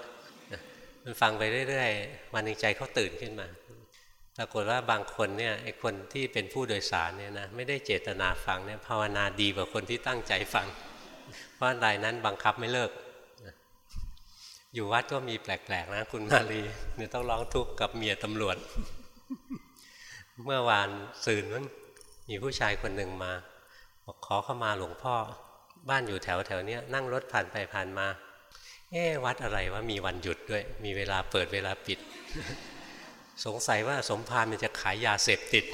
มันฟังไปเรื่อยๆวันหนึ่งใจเขาตื่นขึ้นมา ปรากฏว่าบางคนเนี่ยไอ้คนที่เป็นผู้โดยสารเนี่ยนะไม่ได้เจตนาฟังเนี่ยภาวนาดีกว่าคนที่ตั้งใจฟัง เพราะรายนั้นบังคับไม่เลิก อยู่วัดก็มีแปลกๆนะคุณมาลีเนี่ยต้องร้องทุกข์กับเมียตำรวจ เมื่อวานซืนนั้นมีผู้ชายคนหนึ่งมาบอกขอเข้ามาหลวงพ่อ บ้านอยู่แถวแถวเนี้ยนั่งรถผ่านไปผ่านมา เอ๊วัดอะไรว่ามีวันหยุดด้วย มีเวลาเปิดเวลาปิด สงสัยว่าสมภารมันจะขายยาเสพติด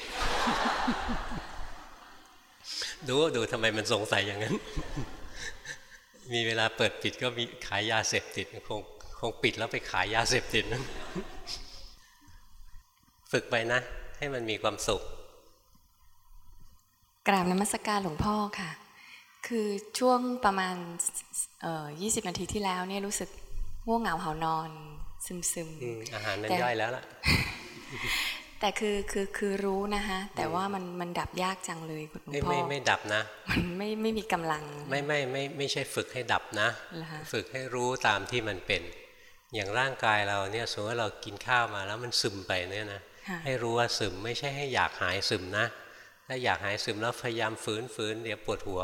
ดูดูทำไมมันสงสัยอย่างนั้น มีเวลาเปิดปิดก็มีขายยาเสพติดคงคงปิดแล้วไปขายยาเสพติดนั้นฝึกไปนะ ให้มันมีความสุข กราบนมัสการหลวงพ่อค่ะ คือช่วงประมาณเอ่อยี่สิบนาทีที่แล้วเนี่ยรู้สึกง่วงเหงาหานอน ซึมซึมอาหารมันย่อยแล้วล่ะ แต่คือคือคือรู้นะคะแต่ว่ามันมันดับยากจังเลยคุณพ่อไม่ไม่ดับนะ มันไม่ไม่มีกำลัง ไม่ไม่ไม่ไม่ใช่ฝึกให้ดับนะ ฝึกให้รู้ตามที่มันเป็น อย่างร่างกายเราเนี่ยสมมติว่าเรากินข้าวมาแล้วมันซึมไปเนี่ยนะให้รู้ว่าซึมไม่ใช่ให้อยากหายซึมนะ ถ้าอยากหายซึมแล้วพยายามฝืนฝืนเดี๋ยวปวดหัว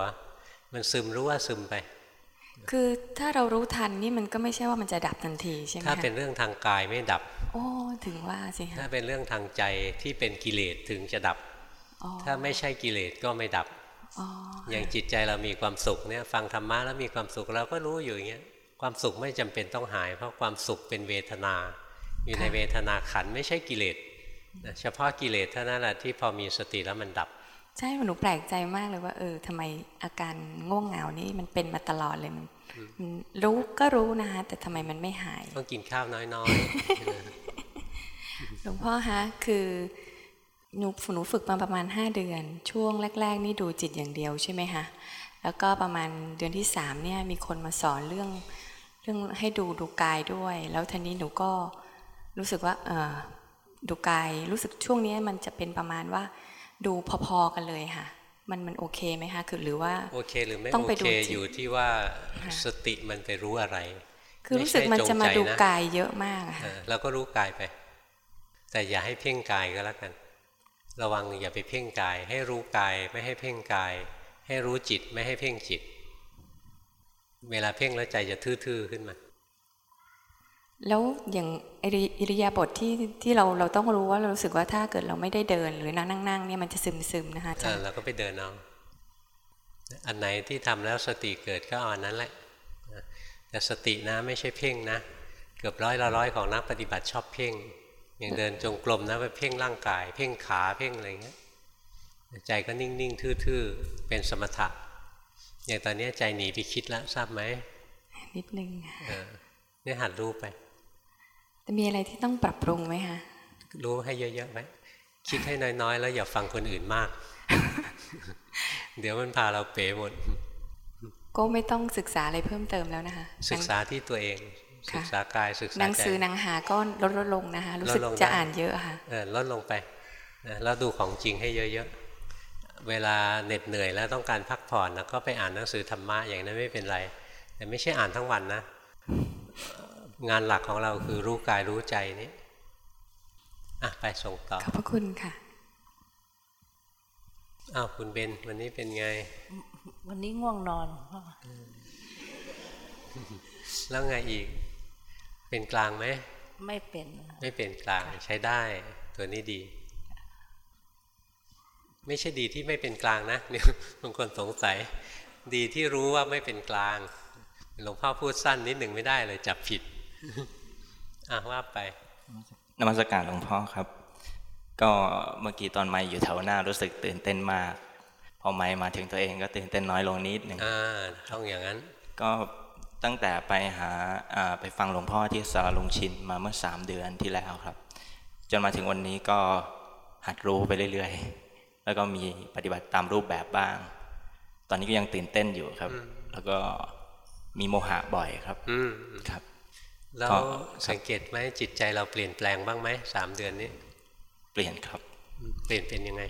มันซึมรู้ว่าซึมไป คือถ้าเรารู้ทันนี่มันก็ไม่ใช่ว่ามันจะดับทันทีใช่ไหมถ้าเป็นเรื่องทางกายไม่ดับ โอ้ถึงว่าสิถ้าเป็นเรื่องทางใจที่เป็นกิเลสถึงจะดับ ถ้าไม่ใช่กิเลสก็ไม่ดับอย่างจิตใจเรามีความสุขเนี่ยฟังธรรมะแล้วมีความสุขเราก็รู้อยู่อย่างเงี้ยความสุขไม่จำเป็นต้องหาย เพราะความสุขเป็นเวทนา อยู่ในเวทนาขันไม่ใช่กิเลสเฉพาะกิเลสเท่านั้นแหละที่พอมีสติแล้วมันดับ ใช่หนูแปลกใจมากเลยว่า เออทำไมอาการง่วงเหงานี่มันเป็นมาตลอดเลยมันรู้ก็รู้นะคะแต่ทำไมมันไม่หาย ต้องกินข้าวน้อยๆหลวงพ่อคะคือหนูหนูฝึกมาประมาณห้าเดือน ช่วงแรก ๆ นี่ดูจิตอย่างเดียวใช่ไหมคะแล้วก็ประมาณเดือนที่สามเนี่ยมีคนมาสอนเรื่องเรื่องให้ดูดูกายด้วย แล้วทีนี้หนูก็รู้สึกว่าเออดูกายรู้สึกช่วงนี้มันจะเป็นประมาณว่า ดูพอๆกันเลยค่ะ มันมันโอเคไหมคะคือหรือว่าโอเคหรือไม่โอเคอยู่ที่ว่าสติมันไปรู้อะไร คือรู้สึกมันจะมาดูกายเยอะมากค่ะเราก็รู้กายไป แต่อย่าให้เพ่งกายก็แล้วกัน ระวังอย่าไปเพ่งกาย ให้รู้กายไม่ให้เพ่งกาย ให้รู้จิตไม่ให้เพ่งจิต เวลาเพ่งแล้วใจจะทื่อๆขึ้นมา แล้วอย่างอิริยาบถทที่ที่เราเราต้องรู้ว่าเรารู้สึกว่าถ้าเกิดเราไม่ได้เดิน หรือนั่งนั่งเนี่ยมันจะซึมซึมนะคะอาจารย์เราก็ไปเดินเอาอันไหนที่ทำแล้วสติเกิดก็เอาอันนั้นแหละแต่สตินะไม่ใช่เพ่งนะ เกือบร้อยละร้อยของนักปฏิบัติชอบเพ่ง อย่างเดินจงกรมนะไปเพ่งร่างกาย เพ่งขาเพ่งอะไรเงี้ยใจก็นิ่งๆทื่อๆเป็นสมถะอย่างตอนนี้ใจหนีไปคิดแล้วทราบไหมนิดนึงเนี่ยหัดรู้ไป มีอะไรที่ต้องปรับปรุงไหมคะรู้ให้เยอะๆไหมคิดให้น้อยๆ แล้วอย่าฟังคนอื่นมาก เดี๋ยวมันพาเราเป๋หมด ก็ไม่ต้องศึกษาอะไรเพิ่มเติมแล้วนะคะ ศึกษาที่ตัวเอง ศึกษากายศึกษาหนังสือหนังหาก็ลดลดลงนะคะ รู้สึกจะอ่านเยอะค่ะเออลดลงไปแล้วดูของจริงให้เยอะๆ เวลาเหน็ดเหนื่อยแล้วต้องการพักผ่อนแล้วก็ไปอ่านหนังสือธรรมะอย่างนั้นไม่เป็นไร แต่ไม่ใช่อ่านทั้งวันนะ งานหลักของเราคือรู้กายรู้ใจนี้อะไปส่งต่อ ขอบพระคุณค่ะ อ้าวคุณเบนวันนี้เป็นไง วันนี้ง่วงนอน แล้วไงอีก เป็นกลางไหม ไม่เป็น ไม่เป็นกลางใช้ได้ ตัวนี้ดี ไม่ใช่ดีที่ไม่เป็นกลางนะเนี่ยบางคนสงสัย ดีที่รู้ว่าไม่เป็นกลางหลวงพ่อพูดสั้นนิดหนึ่งไม่ได้เลยจับผิด อะว่าไปนมัสการหลวงพ่อครับ ก็เมื่อกี้ตอนไม่อยู่แถวหน้ารู้สึกตื่นเต้นมาก พอไม่มาถึงตัวเองก็ตื่นเต้นน้อยลงนิดหนึ่งอ่าต้องอย่างนั้น ก็ตั้งแต่ไปหาไปฟังหลวงพ่อที่สาลุงชินมาเมื่อสามเดือนที่แล้วครับ จนมาถึงวันนี้ก็หัดรู้ไปเรื่อยๆ แล้วก็มีปฏิบัติตามรูปแบบบ้าง ตอนนี้ก็ยังตื่นเต้นอยู่ครับ แล้วก็มีโมหะบ่อยครับครับ แล้วสังเกตไหมจิตใจเราเปลี่ยนแปลงบ้างไหมสามเดือนนี้ เปลี่ยนครับ เปลี่ยนเป็นยังไง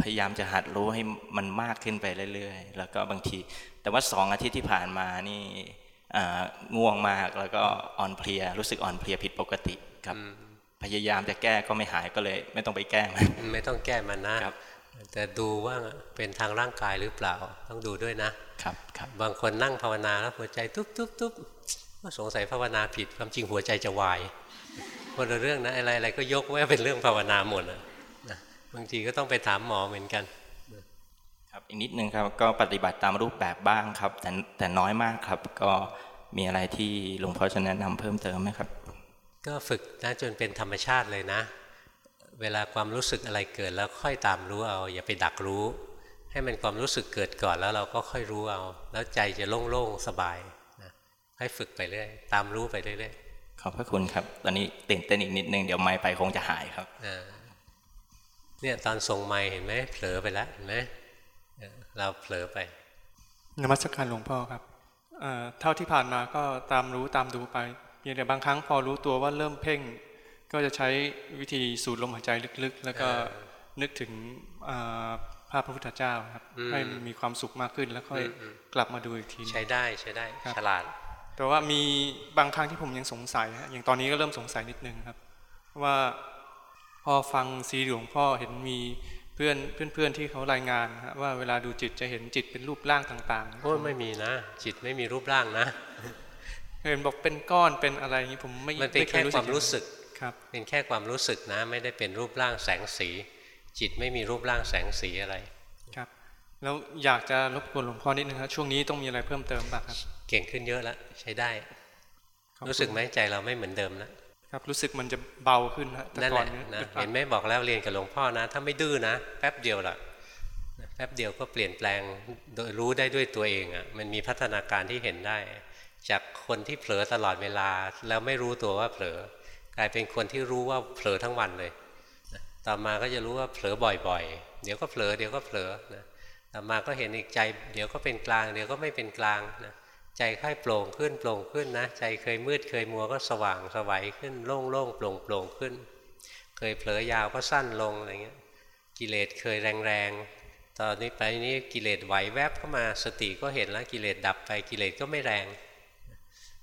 พยายามจะหัดรู้ให้มันมากขึ้นไปเรื่อยๆ แล้วก็บางที แต่ว่าสองอาทิตย์ที่ผ่านมานี่ง่วงมากแล้วก็อ่อนเพลีย รู้สึกอ่อนเพลียผิดปกติครับ พยายามจะแก้ก็ไม่หายก็เลย ไม่ต้องไปแก้มันไม่ต้องแก้มันนะครับแต่ดูว่าเป็นทางร่างกายหรือเปล่า ต้องดูด้วยนะครับครับ บางคนนั่งภาวนาแล้วหัวใจตุ๊บตุ๊บตุ๊บก็ สงสัยภาวนาผิดความจริงหัวใจจะวายคนละเรื่องนะอะไรอะไรก็ยกไว้เป็นเรื่องภาวนาหมดนะบางทีก็ต้องไปถามหมอเหมือนกันครับอีกนิดนึงครับก็ปฏิบัติตามรูปแบบบ้างครับ แต่แต่น้อยมากครับ ก็มีอะไรที่หลวงพ่อจะแนะนำเพิ่มเติมไหมครับ ก็ฝึกนะจนเป็นธรรมชาติเลยนะ เวลาความรู้สึกอะไรเกิดแล้วค่อยตามรู้เอา อย่าไปดักรู้ ให้มันความรู้สึกเกิดก่อนแล้วเราก็ค่อยรู้เอา แล้วใจจะโล่งๆสบายนะ ให้ฝึกไปเรื่อยตามรู้ไปเรื่อยๆขอบพระคุณครับ ตอนนี้ตื่นเต้นอีกนิดนึงเดี๋ยวไม่ไปคงจะหายครับเนี่ยตอนส่งไม้เห็นไหมเผลอไปแล้วเห็นไหมเราเผลอไปนมัสการหลวงพ่อครับเท่าที่ผ่านมาก็ตามรู้ตามดูไปเพียงแต่บางครั้งพอรู้ตัวว่าเริ่มเพ่ง ก็จะใช้วิธีสูดลมหายใจลึกๆ แล้วก็นึกถึงภาพพระพุทธเจ้าครับให้มีความสุขมากขึ้นแล้วค่อยกลับมาดูอีกทีใช้ได้ใช้ได้ฉลาด แต่ว่ามีบางครั้งที่ผมยังสงสัยอย่างตอนนี้ก็เริ่มสงสัยนิดนึงครับ ว่าพอฟังซีหลวงพ่อเห็นมีเพื่อนเพื่อนเพื่อนที่เขารายงานว่าเวลาดูจิตจะเห็นจิตเป็นรูปร่างต่างๆโอ้ไม่มีนะ จิตไม่มีรูปร่างนะเห็นบอกเป็นก้อนเป็นอะไรนี้ผมไม่มันเป็นแค่ความรู้สึกครับเป็นแค่ความรู้สึกนะ ไม่ได้เป็นรูปร่างแสงสี จิตไม่มีรูปร่างแสงสีอะไรครับ แล้วอยากจะรบกวนหลวงพ่อนิดนึงครับช่วงนี้ต้องมีอะไรเพิ่มเติมบ้างครับเก่งขึ้นเยอะแล้วใช้ได้ รู้สึกไหมใจเราไม่เหมือนเดิมแล้วครับรู้สึกมันจะเบาขึ้นนะแต่ก่อนนะเห็นไหมบอกแล้วเรียนกับหลวงพ่อนะ ถ้าไม่ดื้อนะแป๊บเดียวละแป๊บเดียวก็เปลี่ยนแปลงโดยรู้ได้ด้วยตัวเองอะ่ะมันมีพัฒนาการที่เห็นได้ จากคนที่เผลอตลอดเวลา แล้วไม่รู้ตัวว่าเผลอกลายเป็นคนที่รู้ว่าเผลอทั้งวันเลย ต่อมาก็จะรู้ว่าเผลอบ่อยๆ เดี๋ยวก็เผลอเดี๋ยวก็เผลอนะต่อมาก็เห็นอีกใจ เดี๋ยวก็เป็นกลาง เดี๋ยวก็ไม่เป็นกลางนะ ใจค่อยโปร่งขึ้นโปร่งขึ้นนะ ใจเคยมืดเคยมัวก็สว่างสวัยขึ้น โล่งโล่งโปร่งโปร่งขึ้น เคยเผลอยาวก็สั้นลงอะไรเงี้ยกิเลสเคยแรงแรงตอนนี้ไปนี้กิเลสไหวแวบเข้ามาสติก็เห็นแล้วกิเลสดับไปกิเลสก็ไม่แรง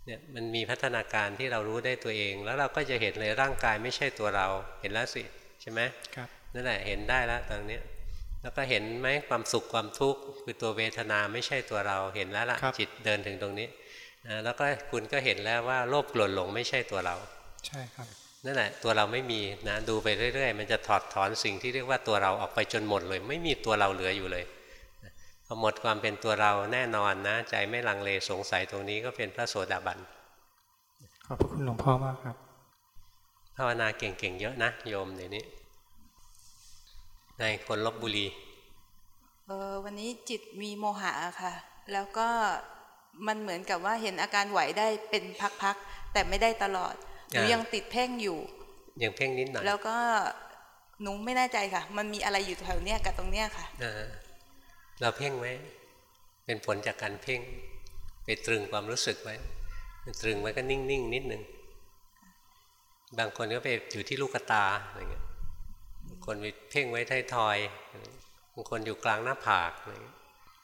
เนี่ยมันมีพัฒนาการที่เรารู้ได้ตัวเอง แล้วเราก็จะเห็นเลยร่างกายไม่ใช่ตัวเราเห็นแล้วสิใช่ไหมครับนั่นแหละเห็นได้แล้วตอนนี้ แล้วก็เห็นไหมความสุขความทุกข์คือตัวเวทนาไม่ใช่ตัวเราเห็นแล้วล่ะจิตเดินถึงตรงนี้นะแล้วก็คุณก็เห็นแล้วว่าโลภโกรธหลงไม่ใช่ตัวเรา ใช่ครับนั่นแหละตัวเราไม่มีนะดูไปเรื่อย ๆ มันจะถอดถอนสิ่งที่เรียกว่าตัวเราออกไปจนหมดเลย ไม่มีตัวเราเหลืออยู่เลยพอหมดความเป็นตัวเราแน่นอนนะ ใจไม่ลังเลสงสัยตรงนี้ก็เป็นพระโสดาบันขอบพระคุณหลวงพ่อมากครับภาวนาเก่งๆเยอะนะโยมเดี๋ยวนี้ ในคนลบบุรีเออวันนี้จิตมีโมหะค่ะ แล้วก็มันเหมือนกับว่าเห็นอาการไหวได้เป็นพักๆแต่ไม่ได้ตลอดหนูยังติดเพ่งอยู่ยังเพ่งนิดหน่อยแล้วก็หนูไม่แน่ใจค่ะ มันมีอะไรอยู่แถวเนี้ยกับตรงเนี้ยค่ะเราเพ่งไว้เป็นผลจากการเพ่ง ไปตรึงความรู้สึกไว้ตรึงไว้ก็นิ่งๆนนิดหนึ่งบางคนก็ไปอยู่ที่ลูกตาอะไรเงี้ยบาง คนไปเพ่งไว้ท้ายทอยบางคนอยู่กลางหน้าผากอะไรเงี้ย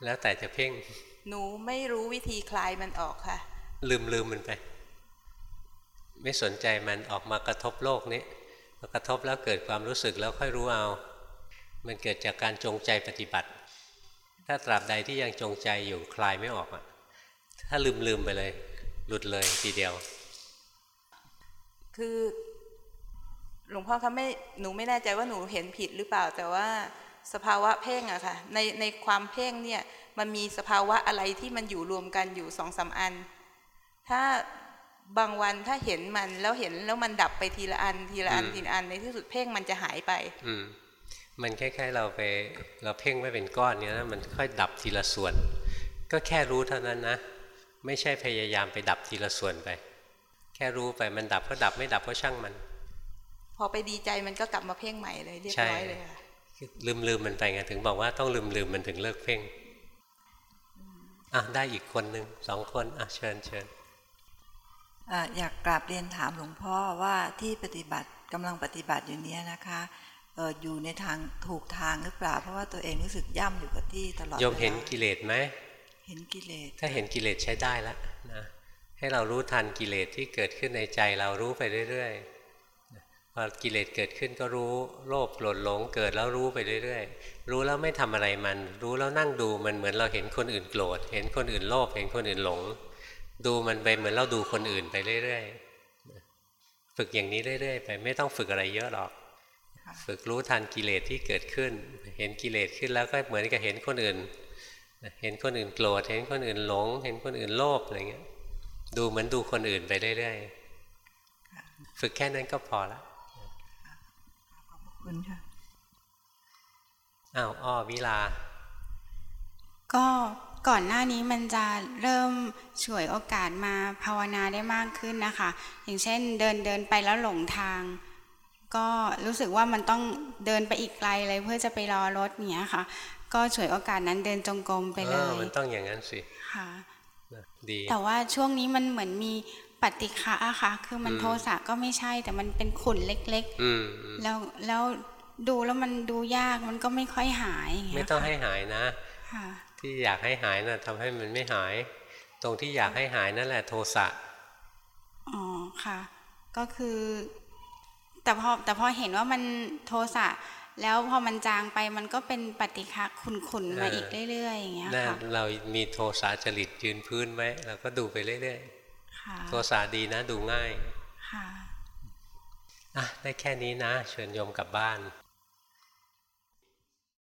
แล้วแต่จะเพ่ง หนูไม่รู้วิธีคลายมันออกค่ะ ลืมลืมมันไป ไม่สนใจมันออกมากระทบโลกนี้มากระทบแล้วเกิดความรู้สึกแล้วค่อยรู้เอา มันเกิดจากการจงใจปฏิบัติ ถ้าตราบใดที่ยังจงใจอยู่คลายไม่ออกอะ ถ้าลืมลืมไปเลย หลุดเลยทีเดียว คือ หลวงพ่อคะไม่หนูไม่แน่ใจว่าหนูเห็นผิดหรือเปล่า แต่ว่าสภาวะเพ่งอะค่ะ ในในความเพ่งเนี่ยมันมีสภาวะอะไรที่มันอยู่รวมกันอยู่สองสาอัน ถ้าบางวันถ้าเห็นมันแล้วเห็นแล้วมันดับไปทีละอันทีละอันทีละอันในที่สุดเพ่งมันจะหายไป อืมมันคล้ายๆเราไปเราเพ่งไว้เป็นก้อนเนี้ยนะมันค่อยดับทีละส่วน ก็แค่รู้เท่านั้นนะ ไม่ใช่พยายามไปดับทีละส่วนไป แค่รู้ไปมันดับก็ดับไม่ดับก็ช่างมัน พอไปดีใจมันก็กลับมาเพ่งใหม่เลยเรียบร้อยเลยค่ะลืมลืมมันไปไงถึงบอกว่าต้องลืมลืมมันถึงเลิกเพ่งอะได้อีกคนหนึ่งสองคนอะเชิญเชิญอยากกราบเรียนถามหลวงพ่อว่าที่ปฏิบัติกำลังปฏิบัติอยู่นี้นะคะอออยู่ในทางถูกทางหรือเปล่า เพราะว่าตัวเองรู้สึกย่ำอยู่กับที่ตลอดโยมเห็นกิเลสไหมเห็นกิเลสถ้าเห็นกิเลสใช้ได้แล้วนะให้เรารู้ทันกิเลสที่เกิดขึ้นในใจเรารู้ไปเรื่อยๆ พอกิเลสเกิดขึ้นก็รู้โลภโกรธหลงเกิดแล้วรู้ไปเรื่อยๆ รู้แล้วไม่ทำอะไรมัน รู้แล้วนั่งดูมันเหมือนเราเห็นคนอื่นโกรธ เห็นคนอื่นโลภเห็นคนอื่นหลง ดูมันไปเหมือนเราดูคนอื่นไปเรื่อยๆ ฝึกอย่างนี้เรื่อยๆไปไม่ต้องฝึกอะไรเยอะหรอก ฝึกรู้ทันกิเลสที่เกิดขึ้น เห็นกิเลสขึ้นแล้วก็เหมือนกับเห็นคนอื่น เห็นคนอื่นโกรธเห็นคนอื่นหลง เห็นคนอื่นโลภอะไรเงี้ยดูเหมือนดูคนอื่นไปเรื่อยๆ ฝึกแค่นั้นก็พอละ คุณค่ะอ้าวอ้อวิลา ก็ก่อนหน้านี้มันจะเริ่มช่วยโอกาสมาภาวนาได้มากขึ้นนะคะ อย่างเช่นเดินเดินไปแล้วหลงทาง ก็รู้สึกว่ามันต้องเดินไปอีกไกลเลยเพื่อจะไปรอรถเนี้ยค่ะ ก็ฉวยโอกาสนั้นเดินจงกรมไปเลยมันต้องอย่างนั้นสิค่ะดีแต่ว่าช่วงนี้มันเหมือนมี ปฏิฆะอะค่ะ คือมันโทสะก็ไม่ใช่ แต่มันเป็นขุ่นเล็กๆแล้วแล้วดูแล้วมันดูยากมันก็ไม่ค่อยหายไม่ต้องให้หายนะที่อยากให้หายนะ่ะทำให้มันไม่หาย ตรงที่อยากให้หายนั่นแหละโทสะอ๋อค่ะ ก็คือ แต่พอแต่พอเห็นว่ามันโทสะแล้วพอมันจางไปมันก็เป็นปฏิฆะขุนๆมาอีกเรื่อยๆอย่างเงี้ยค่ะเรามีโทสะจริตยืนพื้นไหมเราก็ดูไปเรื่อยๆ โทสะดีนะดูง่าย ค่ะอะได้แค่นี้นะ เชิญโยมกลับบ้าน